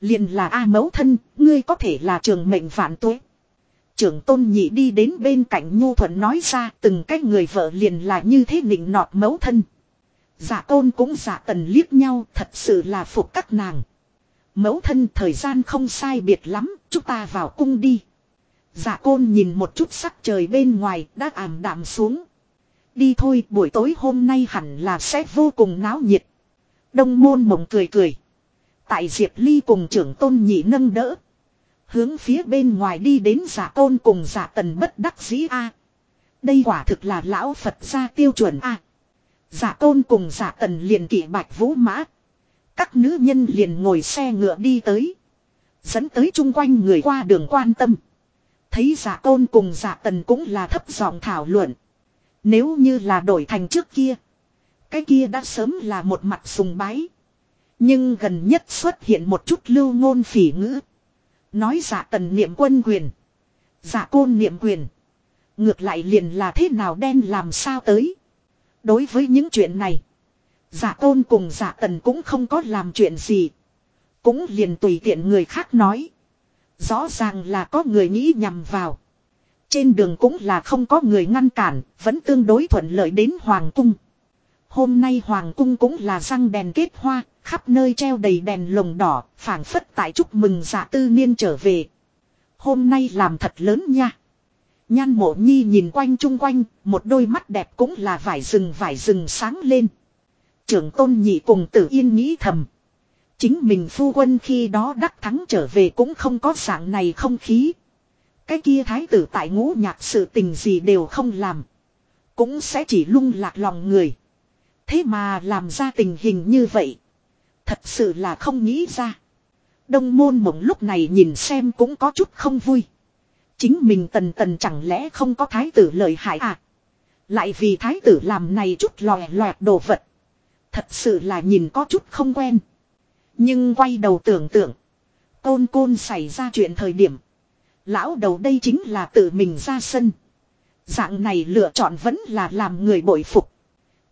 Liền là A mẫu thân, ngươi có thể là trường mệnh vạn tuế. Trưởng tôn nhị đi đến bên cạnh nhu thuận nói ra từng cái người vợ liền là như thế nịnh nọt mẫu thân. Giả tôn cũng giả tần liếc nhau thật sự là phục các nàng. Mẫu thân thời gian không sai biệt lắm, chúng ta vào cung đi. Giả côn nhìn một chút sắc trời bên ngoài đã ảm đạm xuống. Đi thôi, buổi tối hôm nay hẳn là sẽ vô cùng náo nhiệt. Đông môn mộng cười cười. Tại Diệp Ly cùng trưởng tôn nhị nâng đỡ. Hướng phía bên ngoài đi đến dạ giả tôn cùng giả tần bất đắc dĩ A. Đây quả thực là lão Phật gia tiêu chuẩn A. Giả tôn cùng giả tần liền kỵ bạch vũ mã. Các nữ nhân liền ngồi xe ngựa đi tới. Dẫn tới chung quanh người qua đường quan tâm. Thấy giả tôn cùng giả tần cũng là thấp giọng thảo luận. Nếu như là đổi thành trước kia. Cái kia đã sớm là một mặt sùng bái. Nhưng gần nhất xuất hiện một chút lưu ngôn phỉ ngữ. Nói giả tần niệm quân quyền. Giả côn niệm quyền. Ngược lại liền là thế nào đen làm sao tới. Đối với những chuyện này. Giả tôn cùng giả tần cũng không có làm chuyện gì. Cũng liền tùy tiện người khác nói. Rõ ràng là có người nghĩ nhằm vào. Trên đường cũng là không có người ngăn cản, vẫn tương đối thuận lợi đến Hoàng Cung. Hôm nay Hoàng Cung cũng là răng đèn kết hoa, khắp nơi treo đầy đèn lồng đỏ, phảng phất tại chúc mừng dạ tư niên trở về. Hôm nay làm thật lớn nha. Nhan mộ nhi nhìn quanh chung quanh, một đôi mắt đẹp cũng là vải rừng vải rừng sáng lên. Trưởng tôn nhị cùng tử yên nghĩ thầm. Chính mình phu quân khi đó đắc thắng trở về cũng không có dạng này không khí. Cái kia thái tử tại ngũ nhạc sự tình gì đều không làm. Cũng sẽ chỉ lung lạc lòng người. Thế mà làm ra tình hình như vậy. Thật sự là không nghĩ ra. Đông môn mộng lúc này nhìn xem cũng có chút không vui. Chính mình tần tần chẳng lẽ không có thái tử lợi hại à. Lại vì thái tử làm này chút lòe loẹt đồ vật. Thật sự là nhìn có chút không quen. Nhưng quay đầu tưởng tượng. Côn côn xảy ra chuyện thời điểm. Lão đầu đây chính là tự mình ra sân. Dạng này lựa chọn vẫn là làm người bội phục.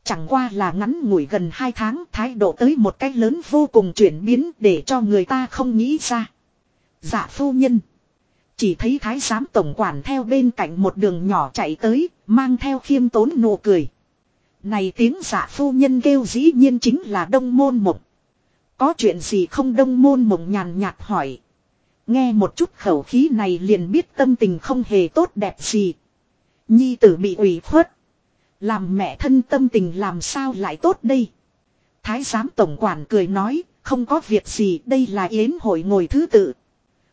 Chẳng qua là ngắn ngủi gần 2 tháng thái độ tới một cách lớn vô cùng chuyển biến để cho người ta không nghĩ ra. Dạ phu nhân. Chỉ thấy thái giám tổng quản theo bên cạnh một đường nhỏ chạy tới, mang theo khiêm tốn nụ cười. Này tiếng dạ phu nhân kêu dĩ nhiên chính là đông môn mộng. Có chuyện gì không đông môn mộng nhàn nhạt hỏi. Nghe một chút khẩu khí này liền biết tâm tình không hề tốt đẹp gì. Nhi tử bị ủy khuất. Làm mẹ thân tâm tình làm sao lại tốt đây. Thái giám tổng quản cười nói, không có việc gì đây là yến hội ngồi thứ tự.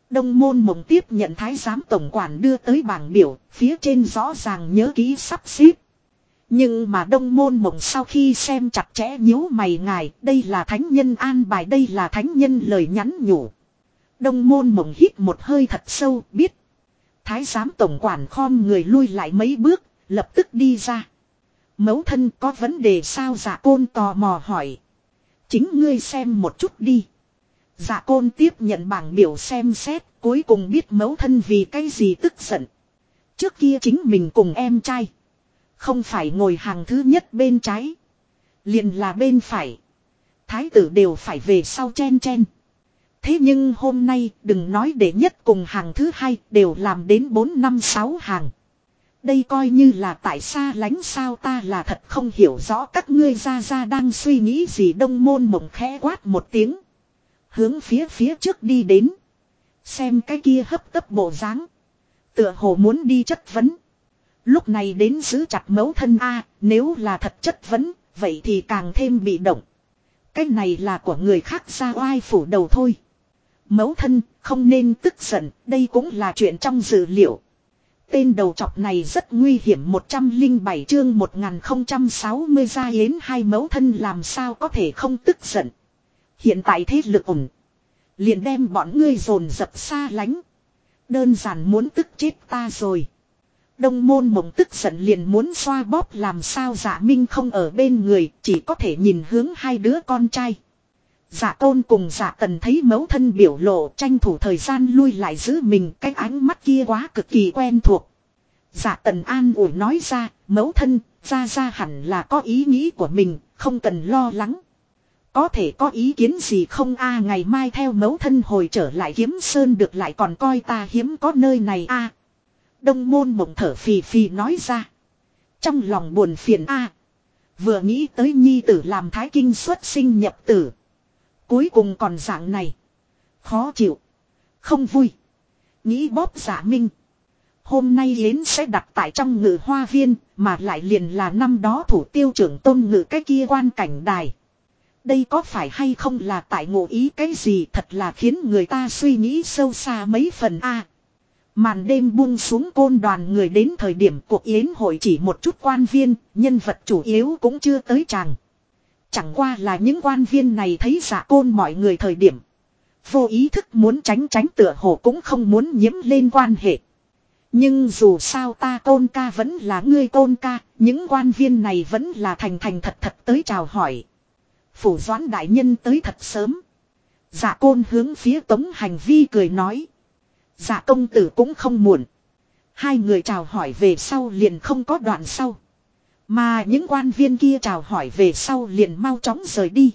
Đông môn mộng tiếp nhận thái giám tổng quản đưa tới bảng biểu, phía trên rõ ràng nhớ ký sắp xếp. Nhưng mà đông môn mộng sau khi xem chặt chẽ nhíu mày ngài, đây là thánh nhân an bài đây là thánh nhân lời nhắn nhủ. Đông môn mộng hít một hơi thật sâu, biết. Thái giám tổng quản khom người lui lại mấy bước, lập tức đi ra. Mấu thân có vấn đề sao dạ côn tò mò hỏi. Chính ngươi xem một chút đi. Dạ côn tiếp nhận bảng biểu xem xét, cuối cùng biết mấu thân vì cái gì tức giận. Trước kia chính mình cùng em trai. Không phải ngồi hàng thứ nhất bên trái. Liền là bên phải. Thái tử đều phải về sau chen chen. Thế nhưng hôm nay, đừng nói để nhất cùng hàng thứ hai, đều làm đến 4 năm 6 hàng. Đây coi như là tại xa lánh sao ta là thật không hiểu rõ các ngươi ra ra đang suy nghĩ gì đông môn mộng khẽ quát một tiếng. Hướng phía phía trước đi đến. Xem cái kia hấp tấp bộ dáng Tựa hồ muốn đi chất vấn. Lúc này đến giữ chặt mẫu thân A, nếu là thật chất vấn, vậy thì càng thêm bị động. Cái này là của người khác ra oai phủ đầu thôi. mẫu thân, không nên tức giận, đây cũng là chuyện trong dữ liệu. Tên đầu chọc này rất nguy hiểm 107 chương 1060 ra yến hai mẫu thân làm sao có thể không tức giận. Hiện tại thế lực ổn. Liền đem bọn ngươi dồn dập xa lánh. Đơn giản muốn tức chết ta rồi. Đông môn mộng tức giận liền muốn xoa bóp làm sao giả minh không ở bên người chỉ có thể nhìn hướng hai đứa con trai. Giả tôn cùng giả tần thấy Mẫu thân biểu lộ tranh thủ thời gian lui lại giữ mình cái ánh mắt kia quá cực kỳ quen thuộc. Giả tần an ủi nói ra, Mẫu thân, ra ra hẳn là có ý nghĩ của mình, không cần lo lắng. Có thể có ý kiến gì không a ngày mai theo Mẫu thân hồi trở lại kiếm sơn được lại còn coi ta hiếm có nơi này a Đông môn mộng thở phì phì nói ra. Trong lòng buồn phiền a Vừa nghĩ tới nhi tử làm thái kinh xuất sinh nhập tử. Cuối cùng còn dạng này. Khó chịu. Không vui. Nghĩ bóp giả minh. Hôm nay Yến sẽ đặt tại trong ngự hoa viên, mà lại liền là năm đó thủ tiêu trưởng tôn ngự cái kia quan cảnh đài. Đây có phải hay không là tại ngộ ý cái gì thật là khiến người ta suy nghĩ sâu xa mấy phần a Màn đêm buông xuống côn đoàn người đến thời điểm cuộc yến hội chỉ một chút quan viên, nhân vật chủ yếu cũng chưa tới chàng. Chẳng qua là những quan viên này thấy giả côn mọi người thời điểm. Vô ý thức muốn tránh tránh tựa hồ cũng không muốn nhiễm lên quan hệ. Nhưng dù sao ta tôn ca vẫn là ngươi tôn ca, những quan viên này vẫn là thành thành thật thật tới chào hỏi. Phủ doãn đại nhân tới thật sớm. Dạ côn hướng phía tống hành vi cười nói. Dạ công tử cũng không muộn. Hai người chào hỏi về sau liền không có đoạn sau. Mà những quan viên kia chào hỏi về sau liền mau chóng rời đi.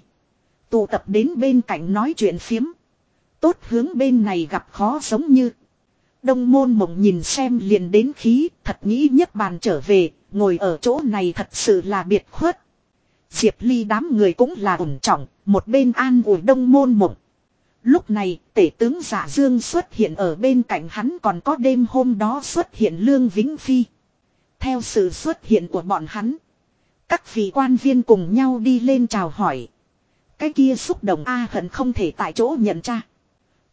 Tụ tập đến bên cạnh nói chuyện phiếm. Tốt hướng bên này gặp khó giống như. Đông môn mộng nhìn xem liền đến khí, thật nghĩ nhất bàn trở về, ngồi ở chỗ này thật sự là biệt khuất. Diệp Ly đám người cũng là ổn trọng, một bên an ủi đông môn mộng. Lúc này, tể tướng giả dương xuất hiện ở bên cạnh hắn còn có đêm hôm đó xuất hiện Lương Vĩnh Phi. Theo sự xuất hiện của bọn hắn, các vị quan viên cùng nhau đi lên chào hỏi. Cái kia xúc động A hận không thể tại chỗ nhận ra.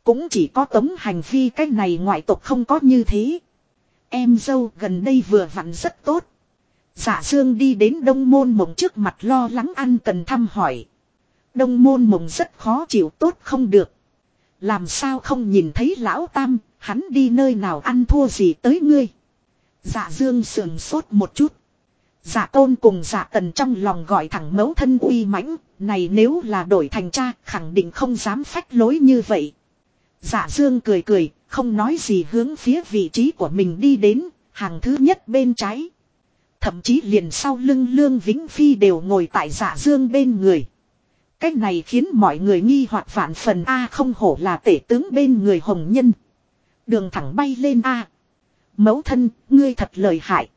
Cũng chỉ có tống hành vi cái này ngoại tộc không có như thế. Em dâu gần đây vừa vặn rất tốt. Giả dương đi đến đông môn mộng trước mặt lo lắng ăn cần thăm hỏi. Đông môn mộng rất khó chịu tốt không được. Làm sao không nhìn thấy lão tam, hắn đi nơi nào ăn thua gì tới ngươi. Dạ dương sườn sốt một chút. Dạ tôn cùng dạ tần trong lòng gọi thẳng mẫu thân uy mãnh, này nếu là đổi thành cha, khẳng định không dám phách lối như vậy. Dạ dương cười cười, không nói gì hướng phía vị trí của mình đi đến, hàng thứ nhất bên trái. Thậm chí liền sau lưng Lương Vĩnh Phi đều ngồi tại dạ dương bên người. Cách này khiến mọi người nghi hoặc vạn phần A không hổ là tể tướng bên người hồng nhân. Đường thẳng bay lên A. Mẫu thân, ngươi thật lời hại.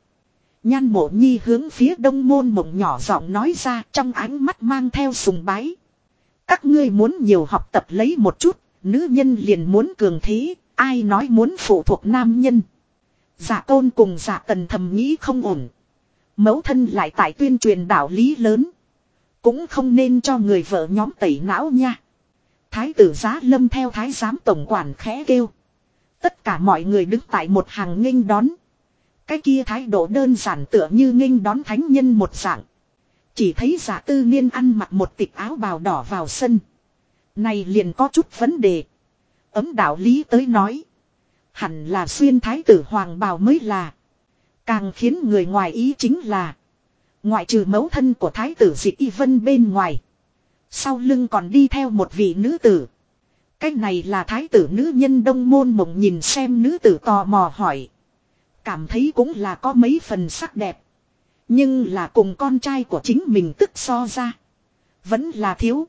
Nhan mộ nhi hướng phía đông môn mộng nhỏ giọng nói ra trong ánh mắt mang theo sùng bái. Các ngươi muốn nhiều học tập lấy một chút, nữ nhân liền muốn cường thế, ai nói muốn phụ thuộc nam nhân. Giả tôn cùng giả tần thầm nghĩ không ổn. Mẫu thân lại tại tuyên truyền đạo lý lớn. Cũng không nên cho người vợ nhóm tẩy não nha. Thái tử giá lâm theo thái giám tổng quản khẽ kêu. Tất cả mọi người đứng tại một hàng nghênh đón. Cái kia thái độ đơn giản tựa như nghênh đón thánh nhân một dạng. Chỉ thấy giả tư niên ăn mặc một tịch áo bào đỏ vào sân. Này liền có chút vấn đề. Ấm đạo lý tới nói. Hẳn là xuyên thái tử hoàng bào mới là. Càng khiến người ngoài ý chính là. Ngoại trừ mẫu thân của thái tử dị y vân bên ngoài. Sau lưng còn đi theo một vị nữ tử. Cái này là thái tử nữ nhân đông môn mộng nhìn xem nữ tử tò mò hỏi. Cảm thấy cũng là có mấy phần sắc đẹp. Nhưng là cùng con trai của chính mình tức so ra. Vẫn là thiếu.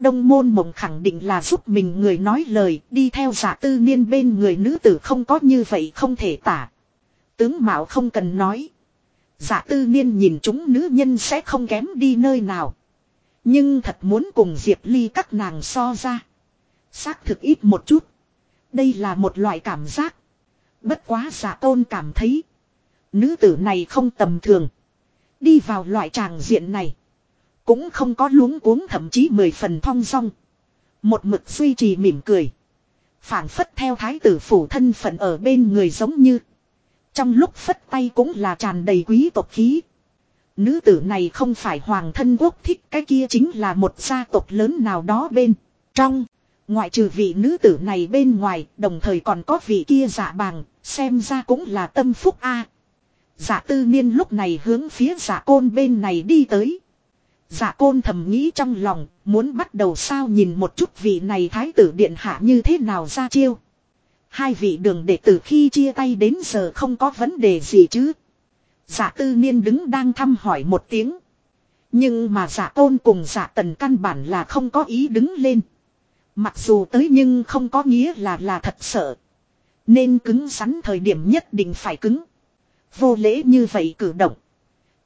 Đông môn mộng khẳng định là giúp mình người nói lời, đi theo giả tư niên bên người nữ tử không có như vậy không thể tả. Tướng Mạo không cần nói. Giả tư niên nhìn chúng nữ nhân sẽ không kém đi nơi nào. Nhưng thật muốn cùng Diệp Ly các nàng so ra. Xác thực ít một chút. Đây là một loại cảm giác. Bất quá giả tôn cảm thấy. Nữ tử này không tầm thường. Đi vào loại tràng diện này. Cũng không có luống cuống thậm chí mười phần thong song. Một mực duy trì mỉm cười. phảng phất theo thái tử phủ thân phận ở bên người giống như. Trong lúc phất tay cũng là tràn đầy quý tộc khí. Nữ tử này không phải hoàng thân quốc thích cái kia chính là một gia tộc lớn nào đó bên. Trong, ngoại trừ vị nữ tử này bên ngoài, đồng thời còn có vị kia giả bàng, xem ra cũng là tâm phúc A. Giả tư niên lúc này hướng phía giả côn bên này đi tới. Giả côn thầm nghĩ trong lòng, muốn bắt đầu sao nhìn một chút vị này thái tử điện hạ như thế nào ra chiêu. Hai vị đường đệ tử khi chia tay đến giờ không có vấn đề gì chứ. Giả tư niên đứng đang thăm hỏi một tiếng. Nhưng mà giả tôn cùng giả tần căn bản là không có ý đứng lên. Mặc dù tới nhưng không có nghĩa là là thật sợ. Nên cứng rắn thời điểm nhất định phải cứng. Vô lễ như vậy cử động.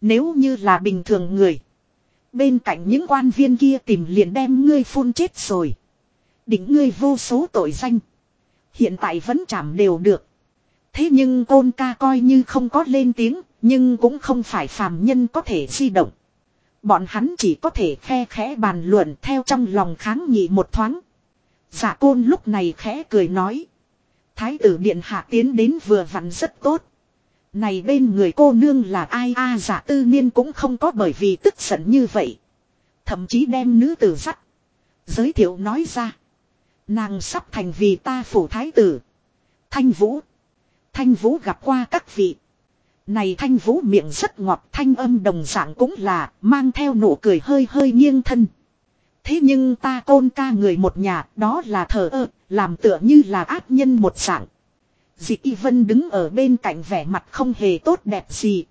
Nếu như là bình thường người. Bên cạnh những quan viên kia tìm liền đem ngươi phun chết rồi. Đỉnh ngươi vô số tội danh. Hiện tại vẫn chạm đều được. Thế nhưng côn ca coi như không có lên tiếng, nhưng cũng không phải phàm nhân có thể di động. Bọn hắn chỉ có thể khe khẽ bàn luận theo trong lòng kháng nghị một thoáng. Giả côn lúc này khẽ cười nói. Thái tử điện hạ tiến đến vừa vặn rất tốt. Này bên người cô nương là ai a giả tư niên cũng không có bởi vì tức giận như vậy. Thậm chí đem nữ tử sắt. Giới thiệu nói ra. Nàng sắp thành vì ta phủ thái tử. Thanh vũ. Thanh vũ gặp qua các vị. Này thanh vũ miệng rất ngọt thanh âm đồng dạng cũng là mang theo nụ cười hơi hơi nghiêng thân. Thế nhưng ta côn ca người một nhà đó là thờ ơ, làm tựa như là ác nhân một dạng. Dị Y Vân đứng ở bên cạnh vẻ mặt không hề tốt đẹp gì.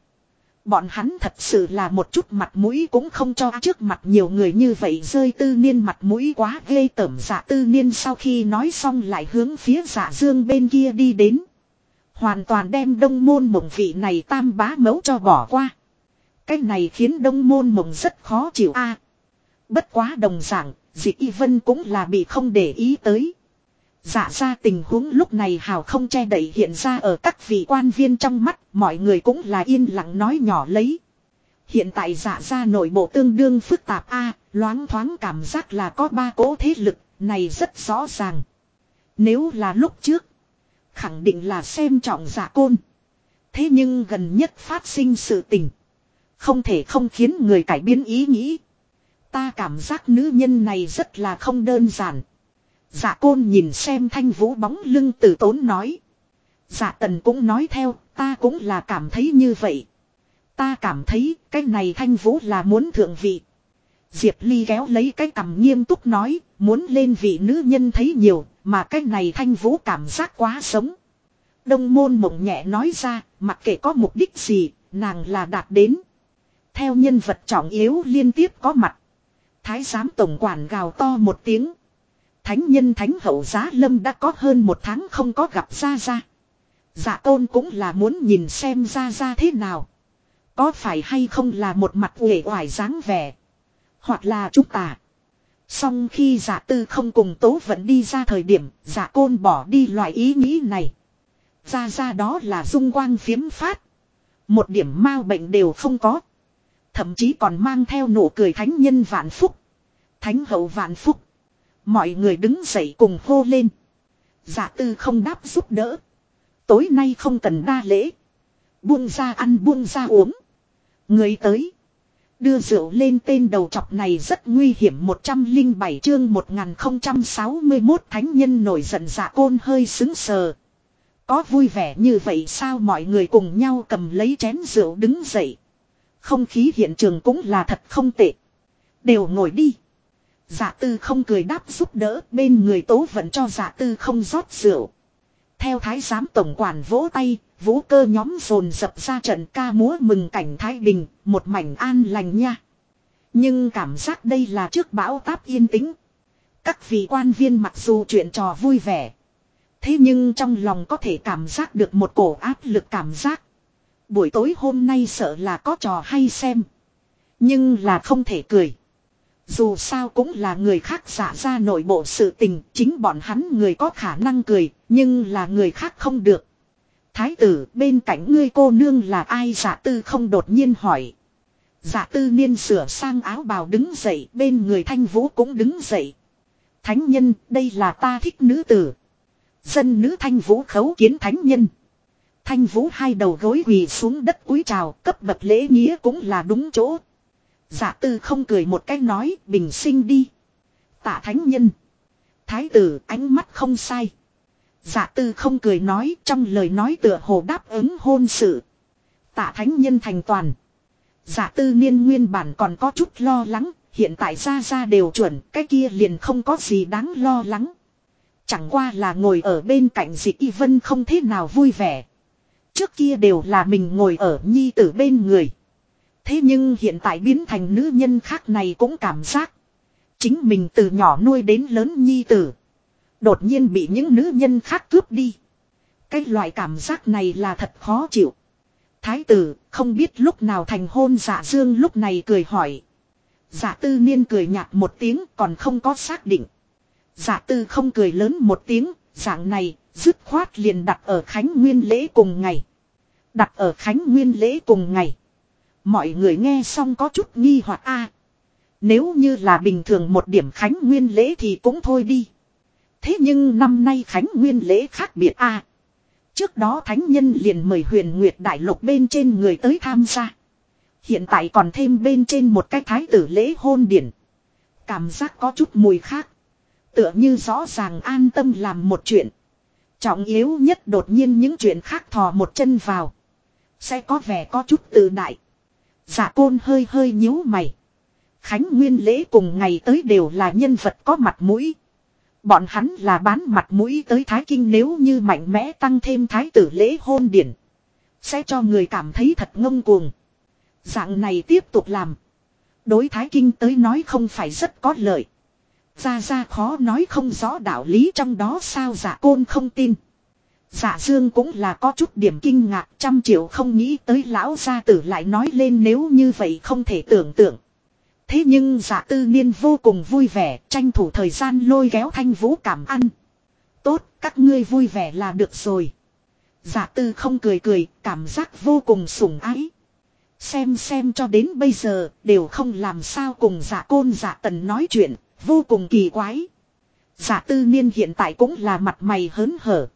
Bọn hắn thật sự là một chút mặt mũi cũng không cho trước mặt nhiều người như vậy rơi tư niên mặt mũi quá ghê tởm giả tư niên sau khi nói xong lại hướng phía giả dương bên kia đi đến. Hoàn toàn đem đông môn mộng vị này tam bá mẫu cho bỏ qua. Cái này khiến đông môn mộng rất khó chịu a. bất quá đồng dạng, dị y vân cũng là bị không để ý tới. Dạ ra tình huống lúc này hào không che đẩy hiện ra ở các vị quan viên trong mắt, mọi người cũng là yên lặng nói nhỏ lấy. Hiện tại dạ ra nội bộ tương đương phức tạp a loáng thoáng cảm giác là có ba cố thế lực, này rất rõ ràng. Nếu là lúc trước, khẳng định là xem trọng dạ côn. Thế nhưng gần nhất phát sinh sự tình. Không thể không khiến người cải biến ý nghĩ. Ta cảm giác nữ nhân này rất là không đơn giản. Dạ côn nhìn xem thanh vũ bóng lưng tử tốn nói. Dạ tần cũng nói theo, ta cũng là cảm thấy như vậy. Ta cảm thấy cái này thanh vũ là muốn thượng vị. Diệp Ly kéo lấy cái cằm nghiêm túc nói, muốn lên vị nữ nhân thấy nhiều, mà cái này thanh vũ cảm giác quá sống. Đông môn mộng nhẹ nói ra, mặc kệ có mục đích gì, nàng là đạt đến. Theo nhân vật trọng yếu liên tiếp có mặt. Thái giám tổng quản gào to một tiếng. Thánh nhân thánh hậu giá lâm đã có hơn một tháng không có gặp ra ra. Dạ tôn cũng là muốn nhìn xem ra ra thế nào. Có phải hay không là một mặt uể oải dáng vẻ. Hoặc là chúng ta. Xong khi giả tư không cùng tố vẫn đi ra thời điểm giả côn bỏ đi loại ý nghĩ này. Ra ra đó là dung quang phiếm phát. Một điểm mau bệnh đều không có. Thậm chí còn mang theo nụ cười thánh nhân vạn phúc. Thánh hậu vạn phúc. Mọi người đứng dậy cùng hô lên. Giả tư không đáp giúp đỡ. Tối nay không cần đa lễ. Buông ra ăn, buông ra uống. Người tới. Đưa rượu lên tên đầu chọc này rất nguy hiểm 107 chương 1061 thánh nhân nổi giận dạ côn hơi xứng sờ. Có vui vẻ như vậy sao mọi người cùng nhau cầm lấy chén rượu đứng dậy. Không khí hiện trường cũng là thật không tệ. Đều ngồi đi. Dạ tư không cười đáp giúp đỡ bên người tố vẫn cho dạ tư không rót rượu. Theo thái giám tổng quản vỗ tay, vũ cơ nhóm rồn dập ra trận ca múa mừng cảnh Thái Bình, một mảnh an lành nha. Nhưng cảm giác đây là trước bão táp yên tĩnh. Các vị quan viên mặc dù chuyện trò vui vẻ. Thế nhưng trong lòng có thể cảm giác được một cổ áp lực cảm giác. Buổi tối hôm nay sợ là có trò hay xem. Nhưng là không thể cười. Dù sao cũng là người khác giả ra nội bộ sự tình, chính bọn hắn người có khả năng cười, nhưng là người khác không được. Thái tử bên cạnh ngươi cô nương là ai giả tư không đột nhiên hỏi. Giả tư niên sửa sang áo bào đứng dậy, bên người thanh vũ cũng đứng dậy. Thánh nhân, đây là ta thích nữ tử. Dân nữ thanh vũ khấu kiến thánh nhân. Thanh vũ hai đầu gối quỳ xuống đất cúi chào, cấp bậc lễ nghĩa cũng là đúng chỗ. Dạ tư không cười một cái nói, bình sinh đi. Tạ thánh nhân. Thái tử, ánh mắt không sai. Dạ tư không cười nói, trong lời nói tựa hồ đáp ứng hôn sự. Tạ thánh nhân thành toàn. Dạ tư niên nguyên bản còn có chút lo lắng. Hiện tại ra ra đều chuẩn. Cái kia liền không có gì đáng lo lắng. Chẳng qua là ngồi ở bên cạnh dị y vân không thế nào vui vẻ. Trước kia đều là mình ngồi ở nhi tử bên người. Thế nhưng hiện tại biến thành nữ nhân khác này cũng cảm giác. Chính mình từ nhỏ nuôi đến lớn nhi tử. Đột nhiên bị những nữ nhân khác cướp đi. Cái loại cảm giác này là thật khó chịu. Thái tử không biết lúc nào thành hôn giả dương lúc này cười hỏi. giả tư niên cười nhạt một tiếng còn không có xác định. giả tư không cười lớn một tiếng, dạng này, dứt khoát liền đặt ở Khánh Nguyên lễ cùng ngày. Đặt ở Khánh Nguyên lễ cùng ngày. Mọi người nghe xong có chút nghi hoặc a Nếu như là bình thường một điểm khánh nguyên lễ thì cũng thôi đi. Thế nhưng năm nay khánh nguyên lễ khác biệt a Trước đó thánh nhân liền mời huyền nguyệt đại lục bên trên người tới tham gia. Hiện tại còn thêm bên trên một cái thái tử lễ hôn điển. Cảm giác có chút mùi khác. Tựa như rõ ràng an tâm làm một chuyện. Trọng yếu nhất đột nhiên những chuyện khác thò một chân vào. Sẽ có vẻ có chút tự đại. Giả dạ côn hơi hơi nhíu mày. Khánh Nguyên lễ cùng ngày tới đều là nhân vật có mặt mũi. Bọn hắn là bán mặt mũi tới Thái Kinh nếu như mạnh mẽ tăng thêm Thái tử lễ hôn điển. Sẽ cho người cảm thấy thật ngông cuồng. Dạng này tiếp tục làm. Đối Thái Kinh tới nói không phải rất có lợi. Ra ra khó nói không rõ đạo lý trong đó sao giả côn không tin. Dạ dương cũng là có chút điểm kinh ngạc, trăm triệu không nghĩ tới lão gia tử lại nói lên nếu như vậy không thể tưởng tượng. Thế nhưng dạ tư niên vô cùng vui vẻ, tranh thủ thời gian lôi kéo thanh vũ cảm ăn. Tốt, các ngươi vui vẻ là được rồi. Dạ tư không cười cười, cảm giác vô cùng sủng ái. Xem xem cho đến bây giờ, đều không làm sao cùng dạ côn dạ tần nói chuyện, Vô cùng kỳ quái. Dạ tư niên hiện tại cũng là mặt mày hớn hở.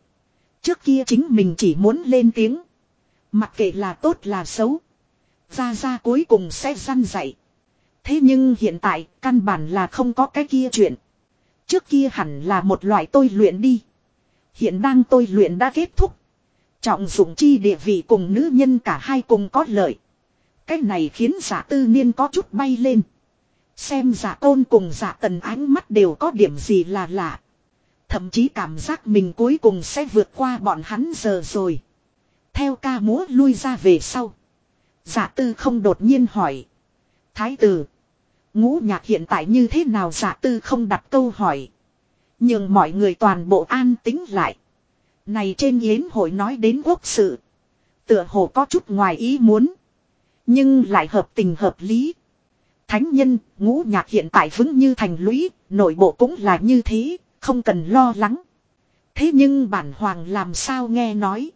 Trước kia chính mình chỉ muốn lên tiếng. Mặc kệ là tốt là xấu. Ra ra cuối cùng sẽ răn dạy. Thế nhưng hiện tại, căn bản là không có cái kia chuyện. Trước kia hẳn là một loại tôi luyện đi. Hiện đang tôi luyện đã kết thúc. Trọng dụng chi địa vị cùng nữ nhân cả hai cùng có lợi. Cái này khiến giả tư niên có chút bay lên. Xem giả tôn cùng giả tần ánh mắt đều có điểm gì là lạ. Thậm chí cảm giác mình cuối cùng sẽ vượt qua bọn hắn giờ rồi. Theo ca múa lui ra về sau. Giả tư không đột nhiên hỏi. Thái tử. Ngũ nhạc hiện tại như thế nào giả tư không đặt câu hỏi. Nhưng mọi người toàn bộ an tính lại. Này trên yến hội nói đến quốc sự. Tựa hồ có chút ngoài ý muốn. Nhưng lại hợp tình hợp lý. Thánh nhân, ngũ nhạc hiện tại vững như thành lũy, nội bộ cũng là như thế, không cần lo lắng. Thế nhưng bản hoàng làm sao nghe nói.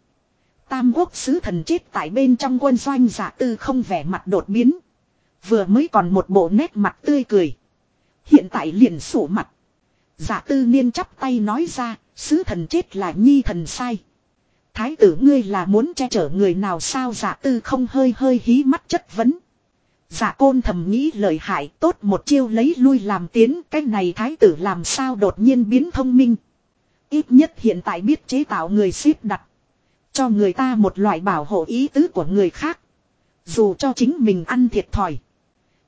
Tam quốc sứ thần chết tại bên trong quân doanh giả tư không vẻ mặt đột biến. Vừa mới còn một bộ nét mặt tươi cười. Hiện tại liền sổ mặt. Giả tư niên chắp tay nói ra, sứ thần chết là nhi thần sai. Thái tử ngươi là muốn che chở người nào sao giả tư không hơi hơi hí mắt chất vấn. Giả côn thầm nghĩ lời hại tốt một chiêu lấy lui làm tiến, cái này thái tử làm sao đột nhiên biến thông minh. Ít nhất hiện tại biết chế tạo người xếp đặt. Cho người ta một loại bảo hộ ý tứ của người khác. Dù cho chính mình ăn thiệt thòi.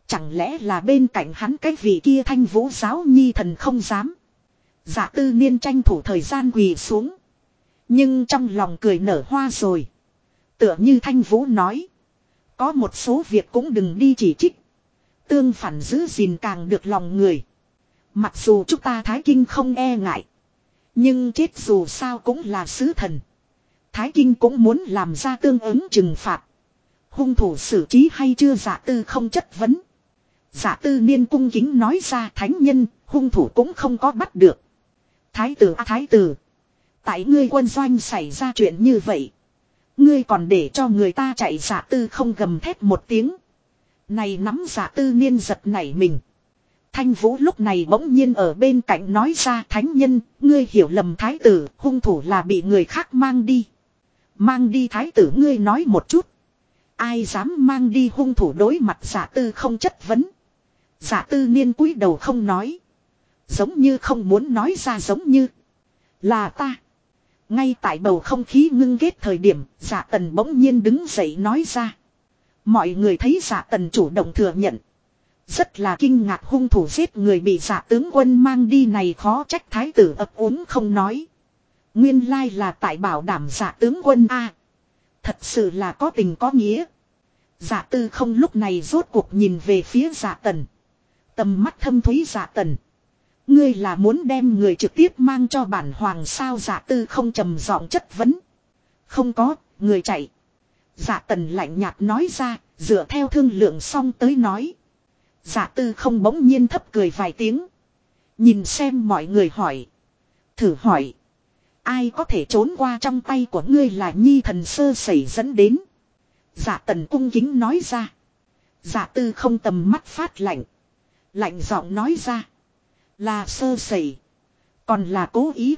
Chẳng lẽ là bên cạnh hắn cái vị kia thanh vũ giáo nhi thần không dám. Giả tư niên tranh thủ thời gian quỳ xuống. Nhưng trong lòng cười nở hoa rồi. Tựa như thanh vũ nói. Có một số việc cũng đừng đi chỉ trích. Tương phản giữ gìn càng được lòng người. Mặc dù chúng ta Thái Kinh không e ngại. Nhưng chết dù sao cũng là sứ thần. Thái Kinh cũng muốn làm ra tương ứng trừng phạt. Hung thủ xử trí hay chưa giả tư không chất vấn. Giả tư niên cung kính nói ra thánh nhân, hung thủ cũng không có bắt được. Thái tử à, thái tử. Tại ngươi quân doanh xảy ra chuyện như vậy. Ngươi còn để cho người ta chạy giả tư không gầm thét một tiếng. Này nắm giả tư niên giật nảy mình. Thanh vũ lúc này bỗng nhiên ở bên cạnh nói ra thánh nhân, ngươi hiểu lầm thái tử, hung thủ là bị người khác mang đi. Mang đi thái tử ngươi nói một chút. Ai dám mang đi hung thủ đối mặt giả tư không chất vấn. Giả tư niên cúi đầu không nói. Giống như không muốn nói ra giống như. Là ta. Ngay tại bầu không khí ngưng ghét thời điểm, giả tần bỗng nhiên đứng dậy nói ra. Mọi người thấy giả tần chủ động thừa nhận. Rất là kinh ngạc hung thủ giết người bị giả tướng quân mang đi này khó trách thái tử ấp uống không nói. Nguyên lai là tại bảo đảm giả tướng quân A. thật sự là có tình có nghĩa. Giả tư không lúc này rốt cuộc nhìn về phía giả tần. Tầm mắt thâm thúy giả tần. Ngươi là muốn đem người trực tiếp mang cho bản hoàng sao giả tư không trầm giọng chất vấn. Không có, người chạy. Giả tần lạnh nhạt nói ra, dựa theo thương lượng xong tới nói. Giả tư không bỗng nhiên thấp cười vài tiếng. Nhìn xem mọi người hỏi. Thử hỏi. Ai có thể trốn qua trong tay của ngươi là nhi thần sơ sẩy dẫn đến. Giả tần cung kính nói ra. Dạ tư không tầm mắt phát lạnh. Lạnh giọng nói ra. Là sơ sẩy. Còn là cố ý.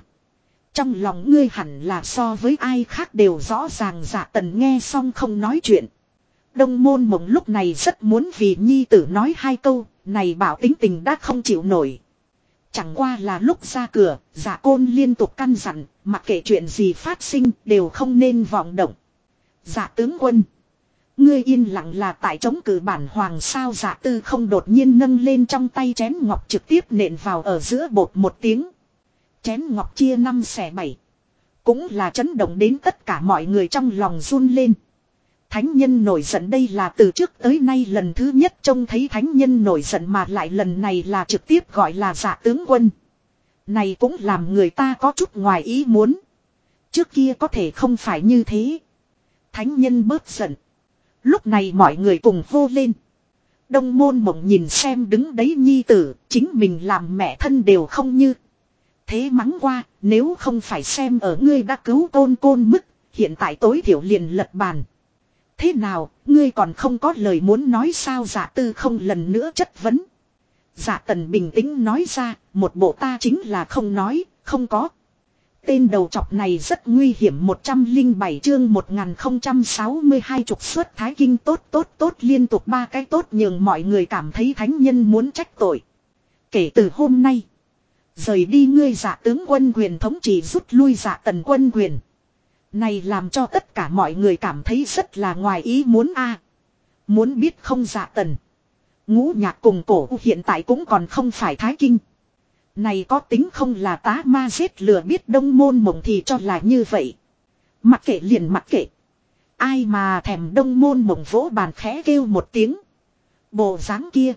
Trong lòng ngươi hẳn là so với ai khác đều rõ ràng dạ tần nghe xong không nói chuyện. Đông môn mộng lúc này rất muốn vì nhi tử nói hai câu, này bảo tính tình đã không chịu nổi. Chẳng qua là lúc ra cửa, giả côn liên tục căn dặn, mặc kệ chuyện gì phát sinh đều không nên vọng động. Giả tướng quân. Ngươi yên lặng là tại chống cử bản hoàng sao giả tư không đột nhiên nâng lên trong tay chén ngọc trực tiếp nện vào ở giữa bột một tiếng. Chén ngọc chia năm xẻ bảy. Cũng là chấn động đến tất cả mọi người trong lòng run lên. Thánh nhân nổi giận đây là từ trước tới nay lần thứ nhất trông thấy thánh nhân nổi giận mà lại lần này là trực tiếp gọi là giả tướng quân. Này cũng làm người ta có chút ngoài ý muốn. Trước kia có thể không phải như thế. Thánh nhân bớt giận. Lúc này mọi người cùng hô lên. Đông môn mộng nhìn xem đứng đấy nhi tử, chính mình làm mẹ thân đều không như. Thế mắng qua, nếu không phải xem ở ngươi đã cứu côn côn mức, hiện tại tối thiểu liền lật bàn. Thế nào, ngươi còn không có lời muốn nói sao giả tư không lần nữa chất vấn. Giả tần bình tĩnh nói ra, một bộ ta chính là không nói, không có. Tên đầu chọc này rất nguy hiểm 107 chương 1062 trục xuất thái kinh tốt tốt tốt liên tục ba cái tốt nhường mọi người cảm thấy thánh nhân muốn trách tội. Kể từ hôm nay, rời đi ngươi giả tướng quân quyền thống trị rút lui giả tần quân quyền. Này làm cho tất cả mọi người cảm thấy rất là ngoài ý muốn a. Muốn biết không giả tần. Ngũ nhạc cùng cổ hiện tại cũng còn không phải thái kinh. Này có tính không là tá ma giết lừa biết đông môn mộng thì cho là như vậy. Mặc kệ liền mặc kệ. Ai mà thèm đông môn mộng vỗ bàn khẽ kêu một tiếng. Bộ dáng kia.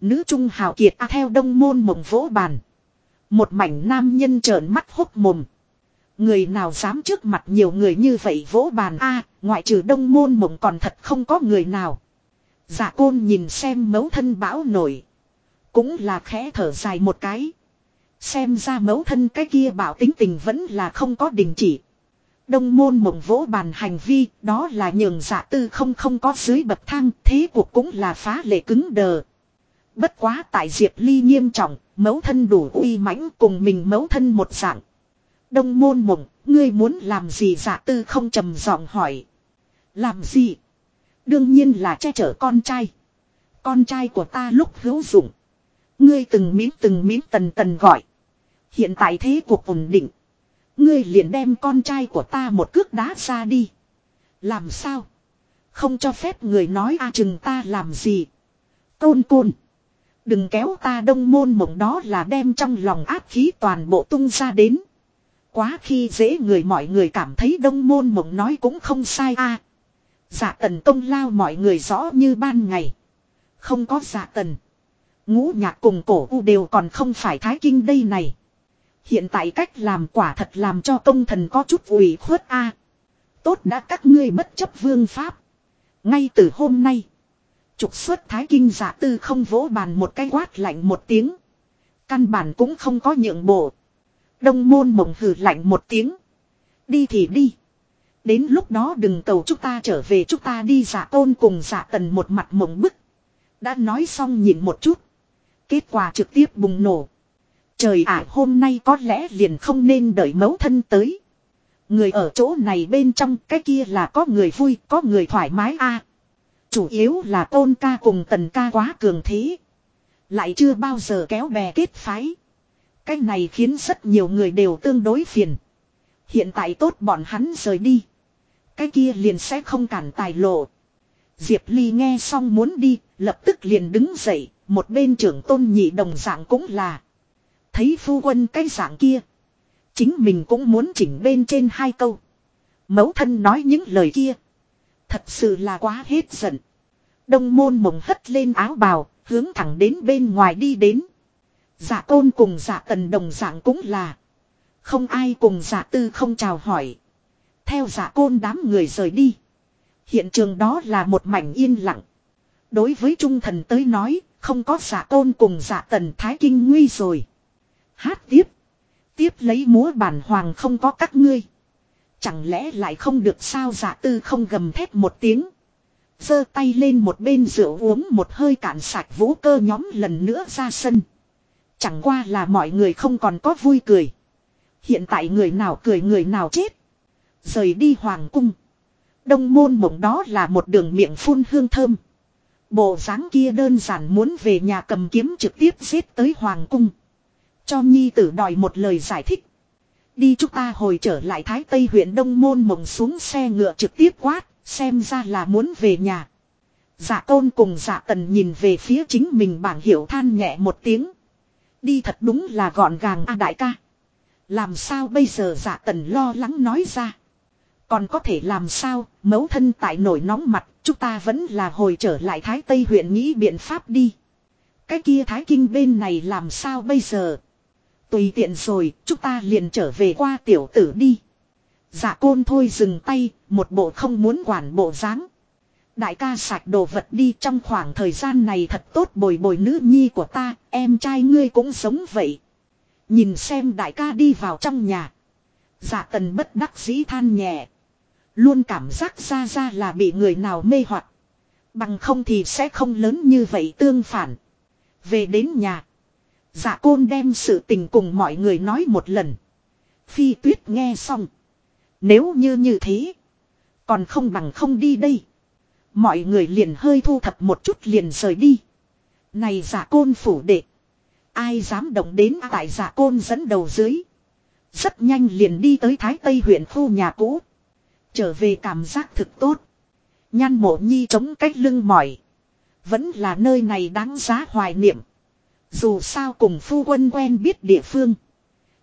Nữ trung hào kiệt a theo đông môn mộng vỗ bàn. Một mảnh nam nhân trợn mắt hốc mồm. Người nào dám trước mặt nhiều người như vậy vỗ bàn a, ngoại trừ đông môn mộng còn thật không có người nào. Giả côn nhìn xem mấu thân bão nổi. Cũng là khẽ thở dài một cái. Xem ra mẫu thân cái kia bảo tính tình vẫn là không có đình chỉ. Đông môn mộng vỗ bàn hành vi, đó là nhường giả tư không không có dưới bậc thang, thế cuộc cũng là phá lệ cứng đờ. Bất quá tại Diệp Ly nghiêm trọng, mẫu thân đủ uy mãnh cùng mình mẫu thân một dạng. Đông môn mộng, ngươi muốn làm gì giả tư không trầm giọng hỏi. Làm gì? Đương nhiên là che chở con trai. Con trai của ta lúc hữu dụng. Ngươi từng miếng từng miếng tần tần gọi. Hiện tại thế cuộc ổn định. Ngươi liền đem con trai của ta một cước đá ra đi. Làm sao? Không cho phép người nói a chừng ta làm gì. Côn côn. Đừng kéo ta đông môn mộng đó là đem trong lòng áp khí toàn bộ tung ra đến. Quá khi dễ người mọi người cảm thấy đông môn mộng nói cũng không sai a. Dạ tần công lao mọi người rõ như ban ngày. Không có dạ tần. Ngũ nhạc cùng cổ u đều còn không phải thái kinh đây này. Hiện tại cách làm quả thật làm cho công thần có chút ủy khuất a. Tốt đã các ngươi bất chấp vương pháp. Ngay từ hôm nay. Trục xuất thái kinh giả tư không vỗ bàn một cái quát lạnh một tiếng. Căn bản cũng không có nhượng bộ. Đông môn mộng hừ lạnh một tiếng. Đi thì đi. Đến lúc đó đừng cầu chúng ta trở về chúng ta đi giả tôn cùng giả tần một mặt mộng bức. Đã nói xong nhìn một chút. Kết quả trực tiếp bùng nổ. Trời ả hôm nay có lẽ liền không nên đợi mấu thân tới. Người ở chỗ này bên trong cái kia là có người vui, có người thoải mái a. Chủ yếu là tôn ca cùng tần ca quá cường thế. Lại chưa bao giờ kéo bè kết phái. Cái này khiến rất nhiều người đều tương đối phiền. Hiện tại tốt bọn hắn rời đi. Cái kia liền sẽ không cản tài lộ. Diệp Ly nghe xong muốn đi, lập tức liền đứng dậy, một bên trưởng tôn nhị đồng dạng cũng là. Thấy phu quân cái dạng kia. Chính mình cũng muốn chỉnh bên trên hai câu. Mẫu thân nói những lời kia. Thật sự là quá hết giận. Đông môn mộng hất lên áo bào, hướng thẳng đến bên ngoài đi đến. Dạ tôn cùng dạ tần đồng dạng cũng là. Không ai cùng dạ tư không chào hỏi. Theo dạ côn đám người rời đi. Hiện trường đó là một mảnh yên lặng. Đối với trung thần tới nói, không có giả tôn cùng giả tần thái kinh nguy rồi. Hát tiếp. Tiếp lấy múa bản hoàng không có các ngươi. Chẳng lẽ lại không được sao giả tư không gầm thét một tiếng. giơ tay lên một bên rượu uống một hơi cạn sạch vũ cơ nhóm lần nữa ra sân. Chẳng qua là mọi người không còn có vui cười. Hiện tại người nào cười người nào chết. Rời đi hoàng cung. Đông môn mộng đó là một đường miệng phun hương thơm. Bộ dáng kia đơn giản muốn về nhà cầm kiếm trực tiếp giết tới hoàng cung. Cho nhi tử đòi một lời giải thích. Đi chúng ta hồi trở lại Thái Tây huyện Đông Môn mộng xuống xe ngựa trực tiếp quát, xem ra là muốn về nhà. Dạ tôn cùng dạ tần nhìn về phía chính mình bảng hiểu than nhẹ một tiếng. Đi thật đúng là gọn gàng a đại ca. Làm sao bây giờ dạ tần lo lắng nói ra. Còn có thể làm sao, mấu thân tại nổi nóng mặt, chúng ta vẫn là hồi trở lại Thái Tây huyện nghĩ biện pháp đi. Cái kia Thái Kinh bên này làm sao bây giờ? Tùy tiện rồi, chúng ta liền trở về qua tiểu tử đi. Dạ côn thôi dừng tay, một bộ không muốn quản bộ dáng. Đại ca sạch đồ vật đi trong khoảng thời gian này thật tốt bồi bồi nữ nhi của ta, em trai ngươi cũng sống vậy. Nhìn xem đại ca đi vào trong nhà. Dạ tần bất đắc dĩ than nhẹ. Luôn cảm giác ra ra là bị người nào mê hoặc Bằng không thì sẽ không lớn như vậy tương phản. Về đến nhà. Dạ côn đem sự tình cùng mọi người nói một lần. Phi tuyết nghe xong. Nếu như như thế. Còn không bằng không đi đây. Mọi người liền hơi thu thập một chút liền rời đi. Này giả côn phủ đệ. Ai dám động đến tại giả côn dẫn đầu dưới. Rất nhanh liền đi tới Thái Tây huyện khu nhà cũ. Trở về cảm giác thực tốt. Nhan mộ nhi chống cách lưng mỏi. Vẫn là nơi này đáng giá hoài niệm. Dù sao cùng phu quân quen biết địa phương.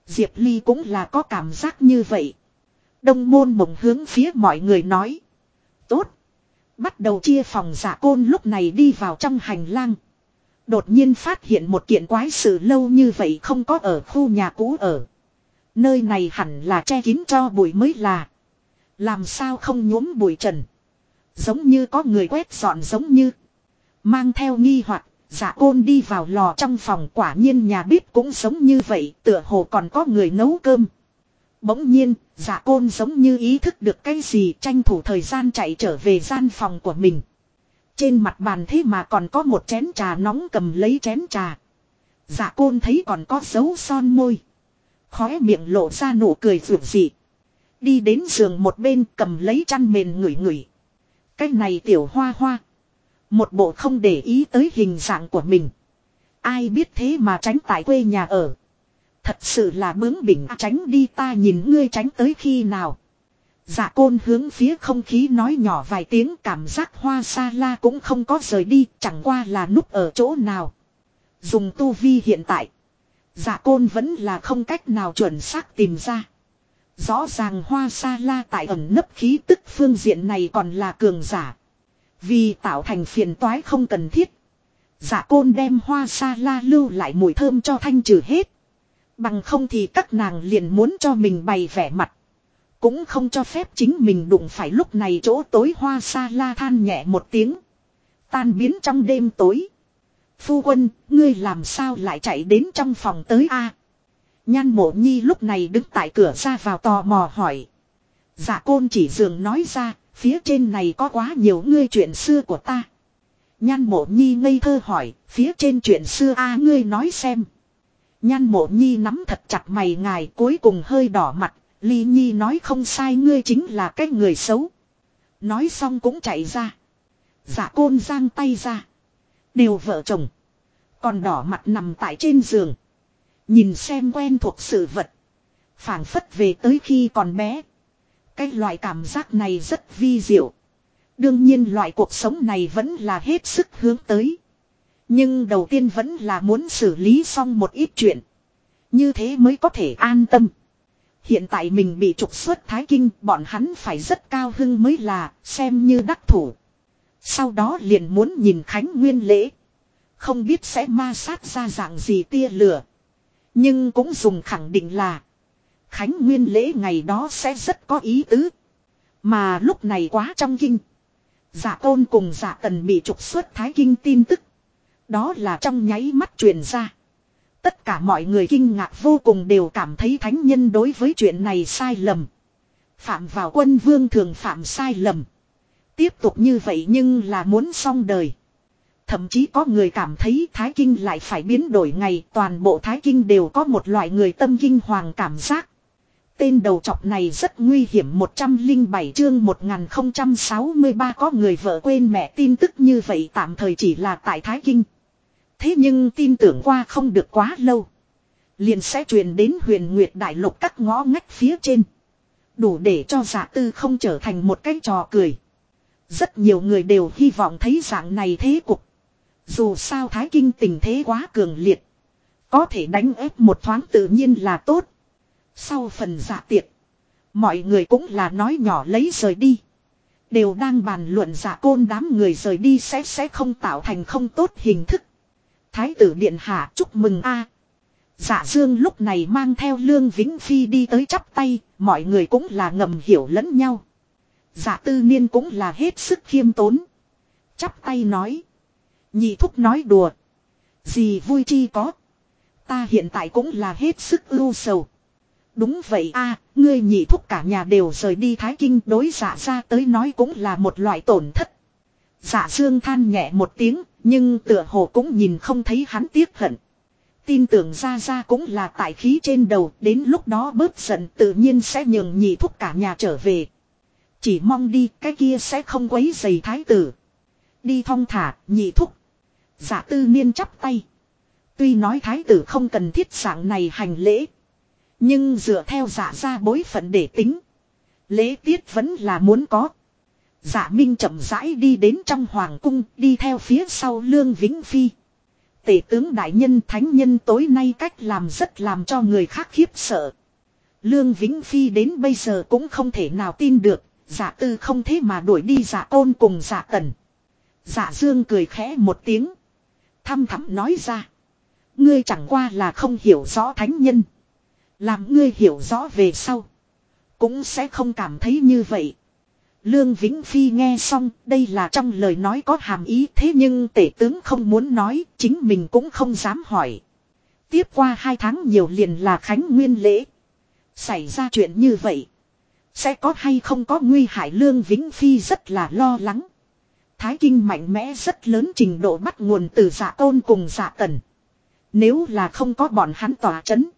Diệp Ly cũng là có cảm giác như vậy. Đông môn mộng hướng phía mọi người nói. Tốt. Bắt đầu chia phòng giả côn lúc này đi vào trong hành lang. Đột nhiên phát hiện một kiện quái sự lâu như vậy không có ở khu nhà cũ ở. Nơi này hẳn là che kín cho bụi mới là. Làm sao không nhuốm bụi trần. Giống như có người quét dọn giống như. Mang theo nghi hoặc giả côn đi vào lò trong phòng quả nhiên nhà bếp cũng giống như vậy tựa hồ còn có người nấu cơm. Bỗng nhiên, giả côn giống như ý thức được cái gì tranh thủ thời gian chạy trở về gian phòng của mình. Trên mặt bàn thế mà còn có một chén trà nóng cầm lấy chén trà. Giả côn thấy còn có dấu son môi. Khóe miệng lộ ra nụ cười rượu dị. Đi đến giường một bên cầm lấy chăn mền ngửi ngửi. Cái này tiểu hoa hoa. Một bộ không để ý tới hình dạng của mình. Ai biết thế mà tránh tại quê nhà ở. Thật sự là bướng bỉnh, tránh đi ta nhìn ngươi tránh tới khi nào. Dạ côn hướng phía không khí nói nhỏ vài tiếng, cảm giác hoa sa la cũng không có rời đi, chẳng qua là núp ở chỗ nào. Dùng tu vi hiện tại. Dạ côn vẫn là không cách nào chuẩn xác tìm ra. Rõ ràng hoa sa la tại ẩn nấp khí tức phương diện này còn là cường giả. Vì tạo thành phiền toái không cần thiết. Dạ côn đem hoa sa la lưu lại mùi thơm cho thanh trừ hết. Bằng không thì các nàng liền muốn cho mình bày vẻ mặt. Cũng không cho phép chính mình đụng phải lúc này chỗ tối hoa sa la than nhẹ một tiếng. Tan biến trong đêm tối. Phu quân, ngươi làm sao lại chạy đến trong phòng tới a? Nhan mộ nhi lúc này đứng tại cửa ra vào tò mò hỏi. Dạ côn chỉ dường nói ra, phía trên này có quá nhiều ngươi chuyện xưa của ta. Nhan mộ nhi ngây thơ hỏi, phía trên chuyện xưa a ngươi nói xem. Nhan mộ nhi nắm thật chặt mày ngài cuối cùng hơi đỏ mặt, ly nhi nói không sai ngươi chính là cái người xấu. Nói xong cũng chạy ra. Dạ côn giang tay ra. Đều vợ chồng. Còn đỏ mặt nằm tại trên giường. Nhìn xem quen thuộc sự vật. phảng phất về tới khi còn bé. Cái loại cảm giác này rất vi diệu. Đương nhiên loại cuộc sống này vẫn là hết sức hướng tới. Nhưng đầu tiên vẫn là muốn xử lý xong một ít chuyện. Như thế mới có thể an tâm. Hiện tại mình bị trục xuất Thái Kinh, bọn hắn phải rất cao hưng mới là, xem như đắc thủ. Sau đó liền muốn nhìn Khánh Nguyên lễ. Không biết sẽ ma sát ra dạng gì tia lửa. Nhưng cũng dùng khẳng định là, Khánh Nguyên lễ ngày đó sẽ rất có ý tứ. Mà lúc này quá trong kinh. Giả tôn cùng giả tần bị trục xuất Thái Kinh tin tức. Đó là trong nháy mắt truyền ra. Tất cả mọi người kinh ngạc vô cùng đều cảm thấy thánh nhân đối với chuyện này sai lầm. Phạm vào quân vương thường phạm sai lầm. Tiếp tục như vậy nhưng là muốn xong đời. Thậm chí có người cảm thấy Thái Kinh lại phải biến đổi ngày, toàn bộ Thái Kinh đều có một loại người tâm kinh hoàng cảm giác. Tên đầu trọc này rất nguy hiểm 107 chương 1063 có người vợ quên mẹ, tin tức như vậy tạm thời chỉ là tại Thái Kinh. Thế nhưng tin tưởng qua không được quá lâu. Liền sẽ truyền đến huyền nguyệt đại lục các ngõ ngách phía trên. Đủ để cho giả tư không trở thành một cái trò cười. Rất nhiều người đều hy vọng thấy dạng này thế cục. Dù sao Thái Kinh tình thế quá cường liệt. Có thể đánh ép một thoáng tự nhiên là tốt. Sau phần giả tiệc. Mọi người cũng là nói nhỏ lấy rời đi. Đều đang bàn luận giả côn đám người rời đi sẽ sẽ không tạo thành không tốt hình thức. Thái tử Điện Hạ chúc mừng a Dạ Dương lúc này mang theo Lương Vĩnh Phi đi tới chắp tay, mọi người cũng là ngầm hiểu lẫn nhau. Dạ Tư Niên cũng là hết sức khiêm tốn. Chắp tay nói. Nhị thúc nói đùa. Gì vui chi có. Ta hiện tại cũng là hết sức ưu sầu. Đúng vậy a ngươi nhị thúc cả nhà đều rời đi Thái Kinh đối dạ ra tới nói cũng là một loại tổn thất. Dạ Dương than nhẹ một tiếng, nhưng tựa hồ cũng nhìn không thấy hắn tiếc hận. Tin tưởng ra ra cũng là tại khí trên đầu, đến lúc đó bớt giận tự nhiên sẽ nhường nhị thúc cả nhà trở về. Chỉ mong đi, cái kia sẽ không quấy giày thái tử. Đi thong thả, nhị thúc. Giả tư niên chắp tay. Tuy nói thái tử không cần thiết dạng này hành lễ. Nhưng dựa theo giả ra bối phận để tính. Lễ tiết vẫn là muốn có. Giả minh chậm rãi đi đến trong hoàng cung, đi theo phía sau lương vĩnh phi. Tể tướng đại nhân thánh nhân tối nay cách làm rất làm cho người khác khiếp sợ. Lương Vĩnh Phi đến bây giờ cũng không thể nào tin được, giả tư không thế mà đuổi đi giả ôn cùng giả tần. Giả dương cười khẽ một tiếng. Thăm thẳm nói ra. Ngươi chẳng qua là không hiểu rõ thánh nhân. Làm ngươi hiểu rõ về sau. Cũng sẽ không cảm thấy như vậy. Lương Vĩnh Phi nghe xong, đây là trong lời nói có hàm ý thế nhưng tể tướng không muốn nói, chính mình cũng không dám hỏi. Tiếp qua hai tháng nhiều liền là Khánh Nguyên lễ. Xảy ra chuyện như vậy. Sẽ có hay không có nguy hại Lương Vĩnh Phi rất là lo lắng. Thái Kinh mạnh mẽ rất lớn trình độ bắt nguồn từ giả tôn cùng giả tần. Nếu là không có bọn hắn tỏa chấn.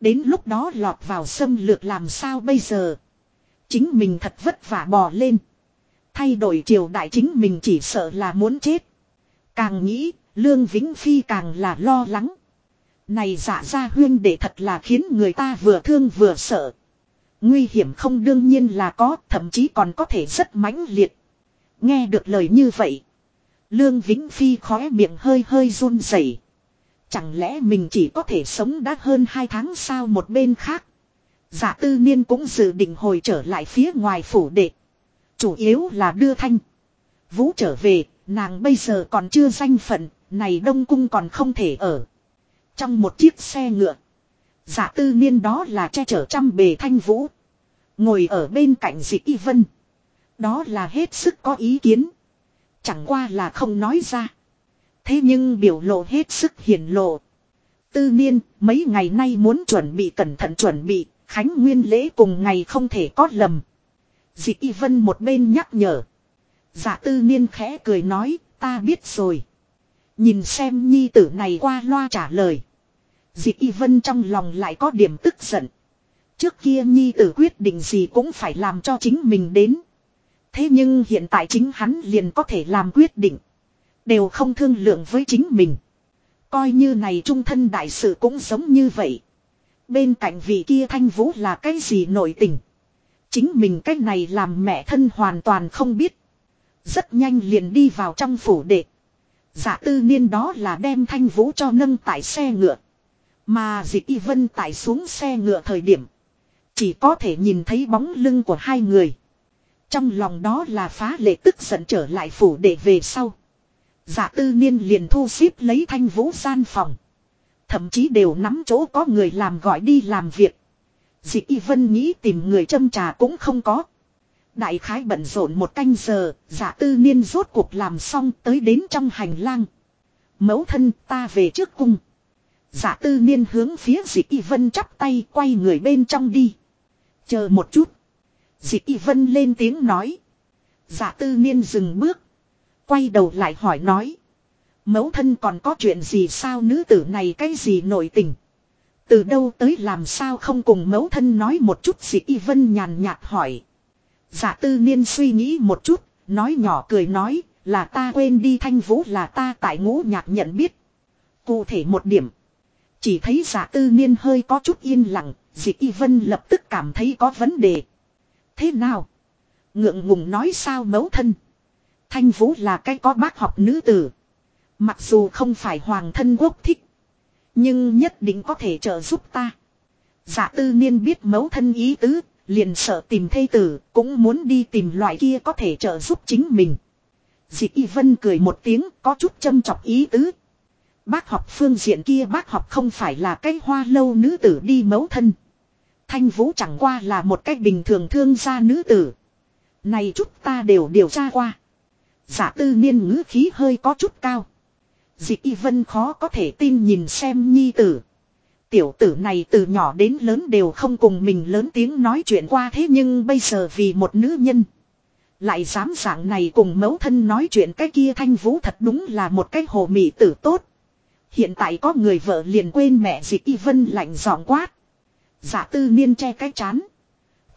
Đến lúc đó lọt vào xâm lược làm sao bây giờ. Chính mình thật vất vả bò lên. Thay đổi triều đại chính mình chỉ sợ là muốn chết. Càng nghĩ, Lương Vĩnh Phi càng là lo lắng. Này giả ra huyên để thật là khiến người ta vừa thương vừa sợ. Nguy hiểm không đương nhiên là có, thậm chí còn có thể rất mãnh liệt. Nghe được lời như vậy. Lương Vĩnh Phi khóe miệng hơi hơi run rẩy. Chẳng lẽ mình chỉ có thể sống đã hơn hai tháng sao một bên khác. Giả tư niên cũng dự định hồi trở lại phía ngoài phủ đệ. Chủ yếu là đưa thanh. Vũ trở về, nàng bây giờ còn chưa danh phận, này đông cung còn không thể ở. Trong một chiếc xe ngựa. Giả tư niên đó là che chở trăm bề thanh vũ. Ngồi ở bên cạnh dị y vân. Đó là hết sức có ý kiến. Chẳng qua là không nói ra. Thế nhưng biểu lộ hết sức hiển lộ. Tư niên, mấy ngày nay muốn chuẩn bị cẩn thận chuẩn bị, Khánh Nguyên lễ cùng ngày không thể có lầm. Dị Y Vân một bên nhắc nhở. Giả tư niên khẽ cười nói, ta biết rồi. Nhìn xem nhi tử này qua loa trả lời. Dị Y Vân trong lòng lại có điểm tức giận. Trước kia nhi tử quyết định gì cũng phải làm cho chính mình đến. Thế nhưng hiện tại chính hắn liền có thể làm quyết định. Đều không thương lượng với chính mình. Coi như này trung thân đại sự cũng giống như vậy. Bên cạnh vị kia thanh vũ là cái gì nổi tình. Chính mình cách này làm mẹ thân hoàn toàn không biết. Rất nhanh liền đi vào trong phủ đệ. Giả tư niên đó là đem thanh vũ cho nâng tại xe ngựa. Mà dịch y vân tại xuống xe ngựa thời điểm. Chỉ có thể nhìn thấy bóng lưng của hai người. Trong lòng đó là phá lệ tức giận trở lại phủ để về sau. Giả tư niên liền thu xếp lấy thanh vũ gian phòng. Thậm chí đều nắm chỗ có người làm gọi đi làm việc. Dị y vân nghĩ tìm người châm trà cũng không có. Đại khái bận rộn một canh giờ, giả tư niên rốt cuộc làm xong tới đến trong hành lang. Mẫu thân ta về trước cung. Giả tư niên hướng phía dị y vân chắp tay quay người bên trong đi. Chờ một chút. Dị y vân lên tiếng nói. Dạ tư niên dừng bước. Quay đầu lại hỏi nói. Mẫu thân còn có chuyện gì sao nữ tử này cái gì nổi tình. Từ đâu tới làm sao không cùng mẫu thân nói một chút gì y vân nhàn nhạt hỏi. Dạ tư niên suy nghĩ một chút, nói nhỏ cười nói, là ta quên đi thanh vũ là ta tại ngũ nhạc nhận biết. Cụ thể một điểm. Chỉ thấy giả tư niên hơi có chút yên lặng, dị y vân lập tức cảm thấy có vấn đề. Thế nào? Ngượng ngùng nói sao mẫu thân. Thanh vũ là cái có bác học nữ tử. Mặc dù không phải hoàng thân quốc thích. Nhưng nhất định có thể trợ giúp ta. Giả tư niên biết mẫu thân ý tứ, liền sợ tìm thây tử, cũng muốn đi tìm loại kia có thể trợ giúp chính mình. Dị y vân cười một tiếng, có chút châm chọc ý tứ. Bác học phương diện kia bác học không phải là cái hoa lâu nữ tử đi mẫu thân. Thanh vũ chẳng qua là một cách bình thường thương gia nữ tử. Này chút ta đều điều tra qua. Giả tư niên ngữ khí hơi có chút cao. Dị y vân khó có thể tin nhìn xem nhi tử. Tiểu tử này từ nhỏ đến lớn đều không cùng mình lớn tiếng nói chuyện qua thế nhưng bây giờ vì một nữ nhân. Lại dám dạng này cùng mẫu thân nói chuyện cái kia thanh vũ thật đúng là một cái hồ mị tử tốt. Hiện tại có người vợ liền quên mẹ dịch y vân lạnh giọng quát. Giả tư niên che cái chán.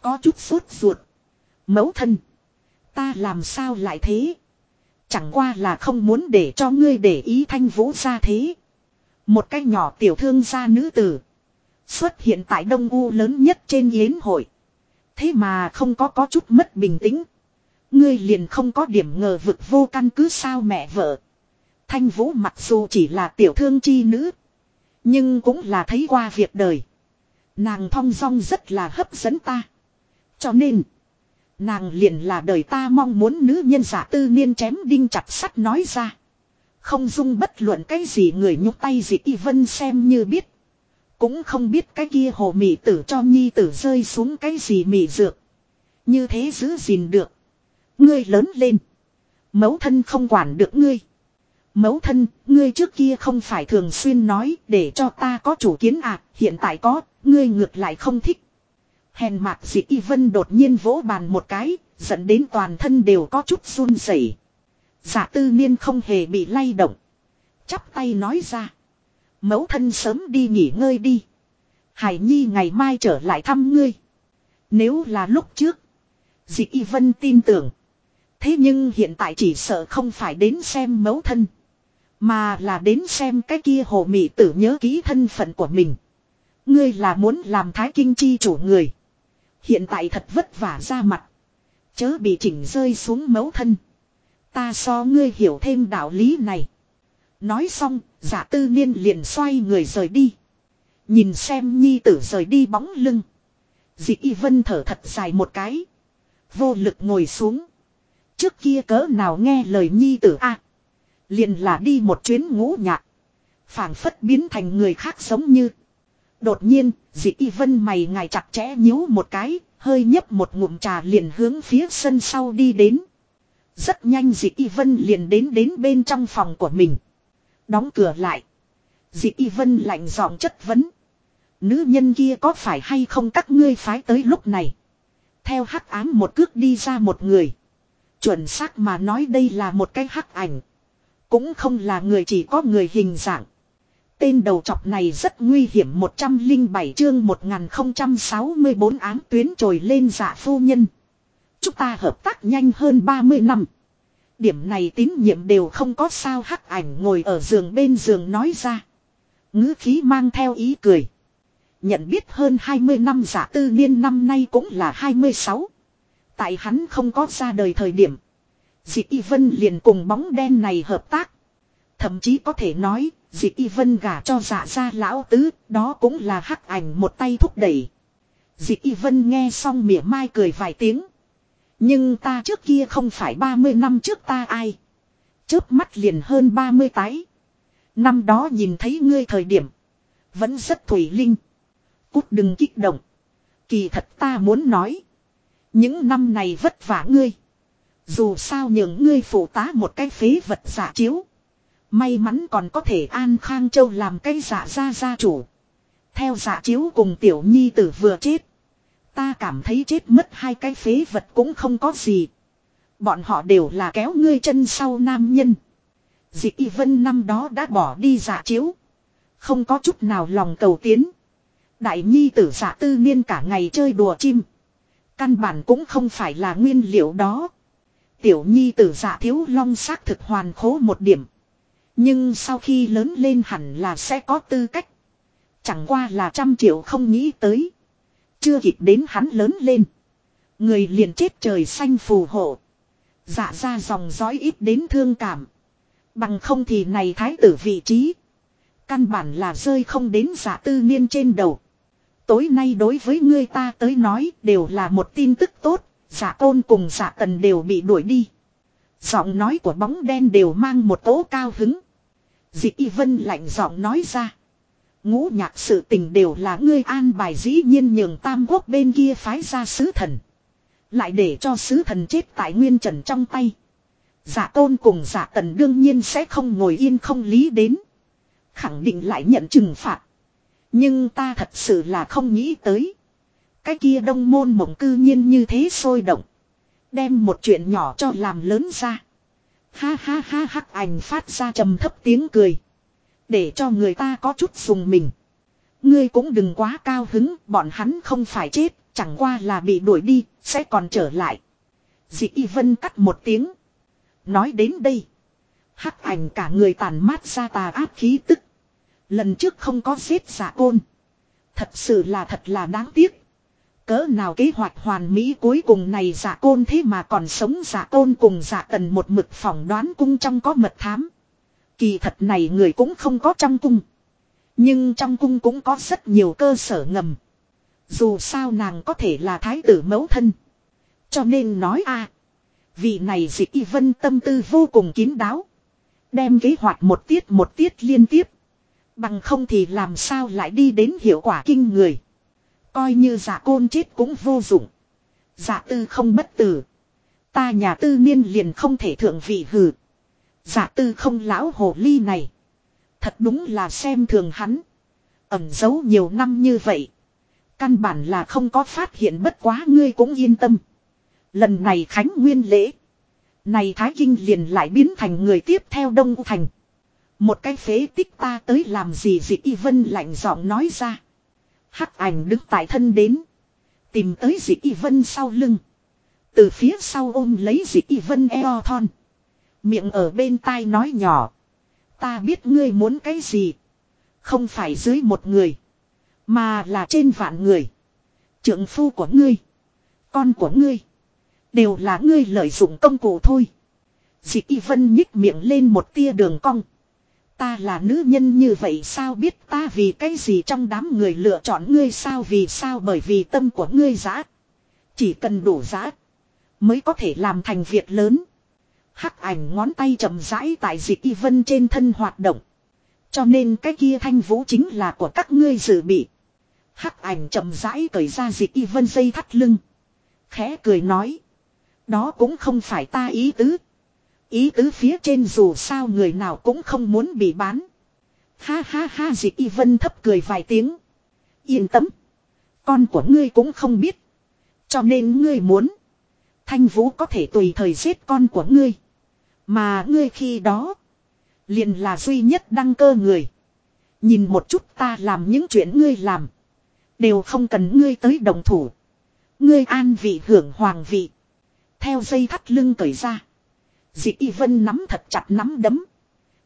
Có chút sốt ruột. Mẫu thân. Ta làm sao lại thế? Chẳng qua là không muốn để cho ngươi để ý thanh vũ ra thế. Một cái nhỏ tiểu thương gia nữ tử. Xuất hiện tại Đông U lớn nhất trên yến hội. Thế mà không có có chút mất bình tĩnh. Ngươi liền không có điểm ngờ vực vô căn cứ sao mẹ vợ. Thanh Vũ mặc dù chỉ là tiểu thương chi nữ. Nhưng cũng là thấy qua việc đời. Nàng thong dong rất là hấp dẫn ta. Cho nên. Nàng liền là đời ta mong muốn nữ nhân giả tư niên chém đinh chặt sắt nói ra. Không dung bất luận cái gì người nhúc tay gì y vân xem như biết. Cũng không biết cái kia hồ mị tử cho nhi tử rơi xuống cái gì mị dược. Như thế giữ gìn được. Ngươi lớn lên. Mẫu thân không quản được ngươi. Mẫu thân, ngươi trước kia không phải thường xuyên nói để cho ta có chủ kiến à, hiện tại có, ngươi ngược lại không thích. Hèn mạc dị y vân đột nhiên vỗ bàn một cái, dẫn đến toàn thân đều có chút run rẩy. Giả tư niên không hề bị lay động. Chắp tay nói ra. Mẫu thân sớm đi nghỉ ngơi đi. Hải Nhi ngày mai trở lại thăm ngươi. Nếu là lúc trước. Dị y vân tin tưởng. Thế nhưng hiện tại chỉ sợ không phải đến xem mẫu thân. Mà là đến xem cái kia hồ mị tử nhớ ký thân phận của mình. Ngươi là muốn làm thái kinh chi chủ người. Hiện tại thật vất vả ra mặt. Chớ bị chỉnh rơi xuống mấu thân. Ta so ngươi hiểu thêm đạo lý này. Nói xong, giả tư niên liền xoay người rời đi. Nhìn xem nhi tử rời đi bóng lưng. Dị y vân thở thật dài một cái. Vô lực ngồi xuống. Trước kia cỡ nào nghe lời nhi tử a Liền là đi một chuyến ngũ nhạc. phảng phất biến thành người khác giống như. Đột nhiên, dị y vân mày ngài chặt chẽ nhíu một cái, hơi nhấp một ngụm trà liền hướng phía sân sau đi đến. Rất nhanh dị y vân liền đến đến bên trong phòng của mình. Đóng cửa lại. Dị y vân lạnh giọng chất vấn. Nữ nhân kia có phải hay không các ngươi phái tới lúc này. Theo hắc ám một cước đi ra một người. Chuẩn xác mà nói đây là một cái hắc ảnh. Cũng không là người chỉ có người hình dạng. Tên đầu chọc này rất nguy hiểm 107 chương 1064 án tuyến trồi lên giả phu nhân. Chúng ta hợp tác nhanh hơn 30 năm. Điểm này tín nhiệm đều không có sao hắc ảnh ngồi ở giường bên giường nói ra. ngữ khí mang theo ý cười. Nhận biết hơn 20 năm giả tư niên năm nay cũng là 26. Tại hắn không có ra đời thời điểm. Dị Y Vân liền cùng bóng đen này hợp tác. Thậm chí có thể nói, dị Y Vân gả cho dạ gia lão tứ, đó cũng là hắc ảnh một tay thúc đẩy. Dị Y Vân nghe xong mỉa mai cười vài tiếng. Nhưng ta trước kia không phải 30 năm trước ta ai. Chớp mắt liền hơn 30 tái. Năm đó nhìn thấy ngươi thời điểm. Vẫn rất thủy linh. Cút đừng kích động. Kỳ thật ta muốn nói. Những năm này vất vả ngươi. Dù sao những ngươi phụ tá một cái phế vật giả chiếu. May mắn còn có thể an khang châu làm cây giả gia gia chủ. Theo giả chiếu cùng tiểu nhi tử vừa chết. Ta cảm thấy chết mất hai cái phế vật cũng không có gì. Bọn họ đều là kéo ngươi chân sau nam nhân. Dị y vân năm đó đã bỏ đi giả chiếu. Không có chút nào lòng cầu tiến. Đại nhi tử giả tư niên cả ngày chơi đùa chim. Căn bản cũng không phải là nguyên liệu đó. Tiểu nhi tử giả thiếu long xác thực hoàn khố một điểm. Nhưng sau khi lớn lên hẳn là sẽ có tư cách. Chẳng qua là trăm triệu không nghĩ tới. Chưa kịp đến hắn lớn lên. Người liền chết trời xanh phù hộ. Dạ ra dòng dõi ít đến thương cảm. Bằng không thì này thái tử vị trí. Căn bản là rơi không đến giả tư niên trên đầu. Tối nay đối với ngươi ta tới nói đều là một tin tức tốt. Giả tôn cùng giả tần đều bị đuổi đi. Giọng nói của bóng đen đều mang một tố cao hứng. Dị y vân lạnh giọng nói ra. Ngũ nhạc sự tình đều là ngươi an bài dĩ nhiên nhường tam quốc bên kia phái ra sứ thần. Lại để cho sứ thần chết tại nguyên trần trong tay. Giả tôn cùng giả tần đương nhiên sẽ không ngồi yên không lý đến. Khẳng định lại nhận trừng phạt. Nhưng ta thật sự là không nghĩ tới. Cái kia đông môn mộng cư nhiên như thế sôi động. Đem một chuyện nhỏ cho làm lớn ra. Ha ha ha hắc ảnh phát ra trầm thấp tiếng cười. Để cho người ta có chút dùng mình. Ngươi cũng đừng quá cao hứng, bọn hắn không phải chết, chẳng qua là bị đuổi đi, sẽ còn trở lại. Dị y vân cắt một tiếng. Nói đến đây. Hắc ảnh cả người tàn mát ra tà áp khí tức. Lần trước không có giết giả côn. Thật sự là thật là đáng tiếc. Cỡ nào kế hoạch hoàn mỹ cuối cùng này giả côn thế mà còn sống giả côn cùng giả tần một mực phỏng đoán cung trong có mật thám. Kỳ thật này người cũng không có trong cung. Nhưng trong cung cũng có rất nhiều cơ sở ngầm. Dù sao nàng có thể là thái tử mẫu thân. Cho nên nói a, Vị này dị y vân tâm tư vô cùng kín đáo. Đem kế hoạch một tiết một tiết liên tiếp. Bằng không thì làm sao lại đi đến hiệu quả kinh người. Coi như giả côn chết cũng vô dụng. Giả tư không bất tử. Ta nhà tư niên liền không thể thượng vị hừ. Giả tư không lão hồ ly này. Thật đúng là xem thường hắn. Ẩm giấu nhiều năm như vậy. Căn bản là không có phát hiện bất quá ngươi cũng yên tâm. Lần này Khánh Nguyên lễ. Này Thái Kinh liền lại biến thành người tiếp theo Đông U Thành. Một cái phế tích ta tới làm gì dị y vân lạnh giọng nói ra. Hắc ảnh đứng tại thân đến. Tìm tới dị y vân sau lưng. Từ phía sau ôm lấy dị y vân eo thon. Miệng ở bên tai nói nhỏ. Ta biết ngươi muốn cái gì. Không phải dưới một người. Mà là trên vạn người. Trượng phu của ngươi. Con của ngươi. Đều là ngươi lợi dụng công cụ thôi. Dị y vân nhích miệng lên một tia đường cong. Ta là nữ nhân như vậy sao biết ta vì cái gì trong đám người lựa chọn ngươi sao vì sao bởi vì tâm của ngươi giá. Chỉ cần đủ giá. Mới có thể làm thành việc lớn. Hắc ảnh ngón tay chậm rãi tại dị y vân trên thân hoạt động. Cho nên cái kia thanh vũ chính là của các ngươi dự bị. Hắc ảnh chậm rãi cởi ra dị y vân dây thắt lưng. Khẽ cười nói. Đó cũng không phải ta ý tứ. Ý tứ phía trên dù sao người nào cũng không muốn bị bán. Ha ha ha, dịch y vân thấp cười vài tiếng. Yên tâm. Con của ngươi cũng không biết. Cho nên ngươi muốn. Thanh vũ có thể tùy thời giết con của ngươi. Mà ngươi khi đó. Liền là duy nhất đăng cơ người. Nhìn một chút ta làm những chuyện ngươi làm. Đều không cần ngươi tới đồng thủ. Ngươi an vị hưởng hoàng vị. Theo dây thắt lưng cởi ra. Dị y vân nắm thật chặt nắm đấm.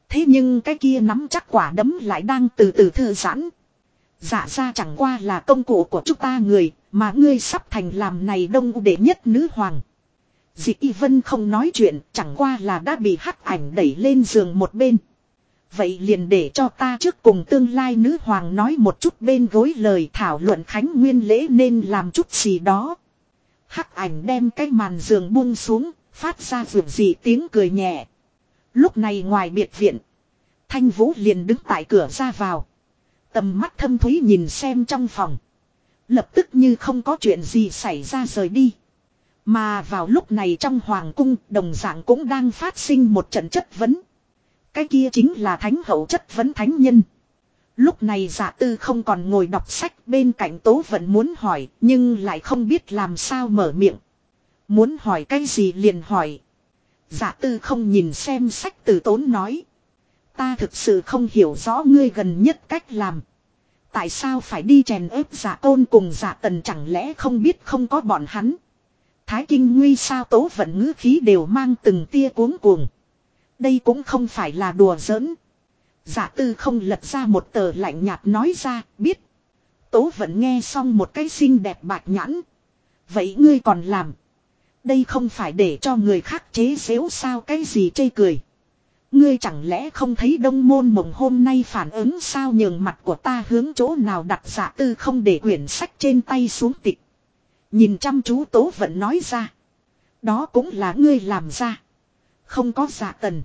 Thế nhưng cái kia nắm chắc quả đấm lại đang từ từ thư giãn. Dạ ra chẳng qua là công cụ của chúng ta người, mà ngươi sắp thành làm này đông đệ nhất nữ hoàng. Dị y vân không nói chuyện, chẳng qua là đã bị hắc ảnh đẩy lên giường một bên. Vậy liền để cho ta trước cùng tương lai nữ hoàng nói một chút bên gối lời thảo luận khánh nguyên lễ nên làm chút gì đó. Hắc ảnh đem cái màn giường buông xuống, phát ra rượu gì tiếng cười nhẹ. Lúc này ngoài biệt viện, Thanh Vũ liền đứng tại cửa ra vào. Tầm mắt thâm thúy nhìn xem trong phòng. Lập tức như không có chuyện gì xảy ra rời đi. Mà vào lúc này trong hoàng cung đồng dạng cũng đang phát sinh một trận chất vấn. Cái kia chính là thánh hậu chất vấn thánh nhân. Lúc này giả tư không còn ngồi đọc sách bên cạnh tố vẫn muốn hỏi nhưng lại không biết làm sao mở miệng. Muốn hỏi cái gì liền hỏi. giả tư không nhìn xem sách từ tốn nói. Ta thực sự không hiểu rõ ngươi gần nhất cách làm. Tại sao phải đi chèn ép giả tôn cùng giả tần chẳng lẽ không biết không có bọn hắn. Thái kinh nguy sao tố vận ngữ khí đều mang từng tia cuống cuồng. Đây cũng không phải là đùa giỡn. Giả tư không lật ra một tờ lạnh nhạt nói ra, biết. Tố vận nghe xong một cái xinh đẹp bạc nhãn. Vậy ngươi còn làm. Đây không phải để cho người khác chế xếu sao cái gì chê cười. Ngươi chẳng lẽ không thấy đông môn mộng hôm nay phản ứng sao nhường mặt của ta hướng chỗ nào đặt giả tư không để quyển sách trên tay xuống tịch. Nhìn chăm chú tố vẫn nói ra. Đó cũng là ngươi làm ra. Không có giả tần.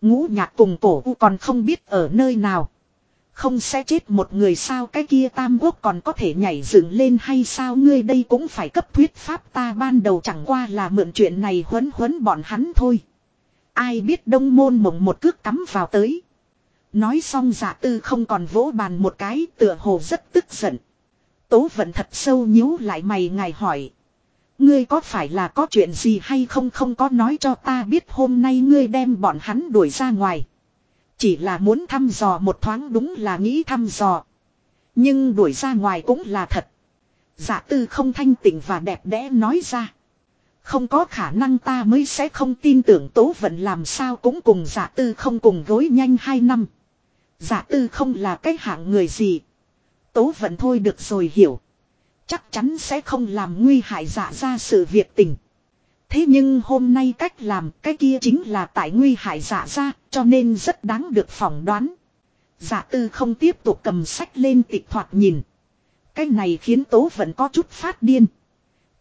Ngũ nhạc cùng cổ u còn không biết ở nơi nào. Không sẽ chết một người sao cái kia tam quốc còn có thể nhảy dựng lên hay sao ngươi đây cũng phải cấp thuyết pháp ta ban đầu chẳng qua là mượn chuyện này huấn huấn bọn hắn thôi. Ai biết đông môn mộng một cước cắm vào tới. Nói xong giả tư không còn vỗ bàn một cái tựa hồ rất tức giận. Tố vận thật sâu nhíu lại mày ngài hỏi. Ngươi có phải là có chuyện gì hay không không có nói cho ta biết hôm nay ngươi đem bọn hắn đuổi ra ngoài. Chỉ là muốn thăm dò một thoáng đúng là nghĩ thăm dò. Nhưng đuổi ra ngoài cũng là thật. Giả tư không thanh tịnh và đẹp đẽ nói ra. Không có khả năng ta mới sẽ không tin tưởng tố vận làm sao cũng cùng giả tư không cùng gối nhanh hai năm. Giả tư không là cái hạng người gì. Tố vận thôi được rồi hiểu. Chắc chắn sẽ không làm nguy hại giả ra sự việc tình. Thế nhưng hôm nay cách làm cái kia chính là tại nguy hại giả ra, cho nên rất đáng được phỏng đoán. Giả tư không tiếp tục cầm sách lên tịch thoạt nhìn. Cái này khiến tố vẫn có chút phát điên.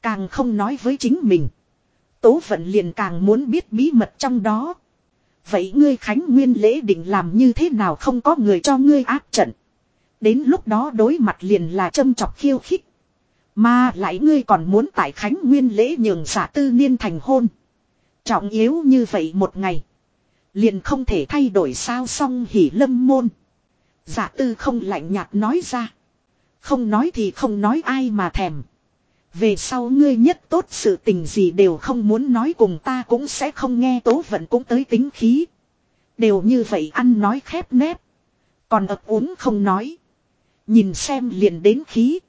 Càng không nói với chính mình. Tố vận liền càng muốn biết bí mật trong đó. Vậy ngươi Khánh Nguyên lễ định làm như thế nào không có người cho ngươi áp trận. Đến lúc đó đối mặt liền là châm chọc khiêu khích. Mà lại ngươi còn muốn tại Khánh Nguyên lễ nhường giả tư niên thành hôn. Trọng yếu như vậy một ngày. Liền không thể thay đổi sao song hỉ lâm môn. Giả tư không lạnh nhạt nói ra. Không nói thì không nói ai mà thèm. Về sau ngươi nhất tốt sự tình gì đều không muốn nói cùng ta cũng sẽ không nghe tố vận cũng tới tính khí. Đều như vậy ăn nói khép nép. Còn ập uống không nói. Nhìn xem liền đến khí.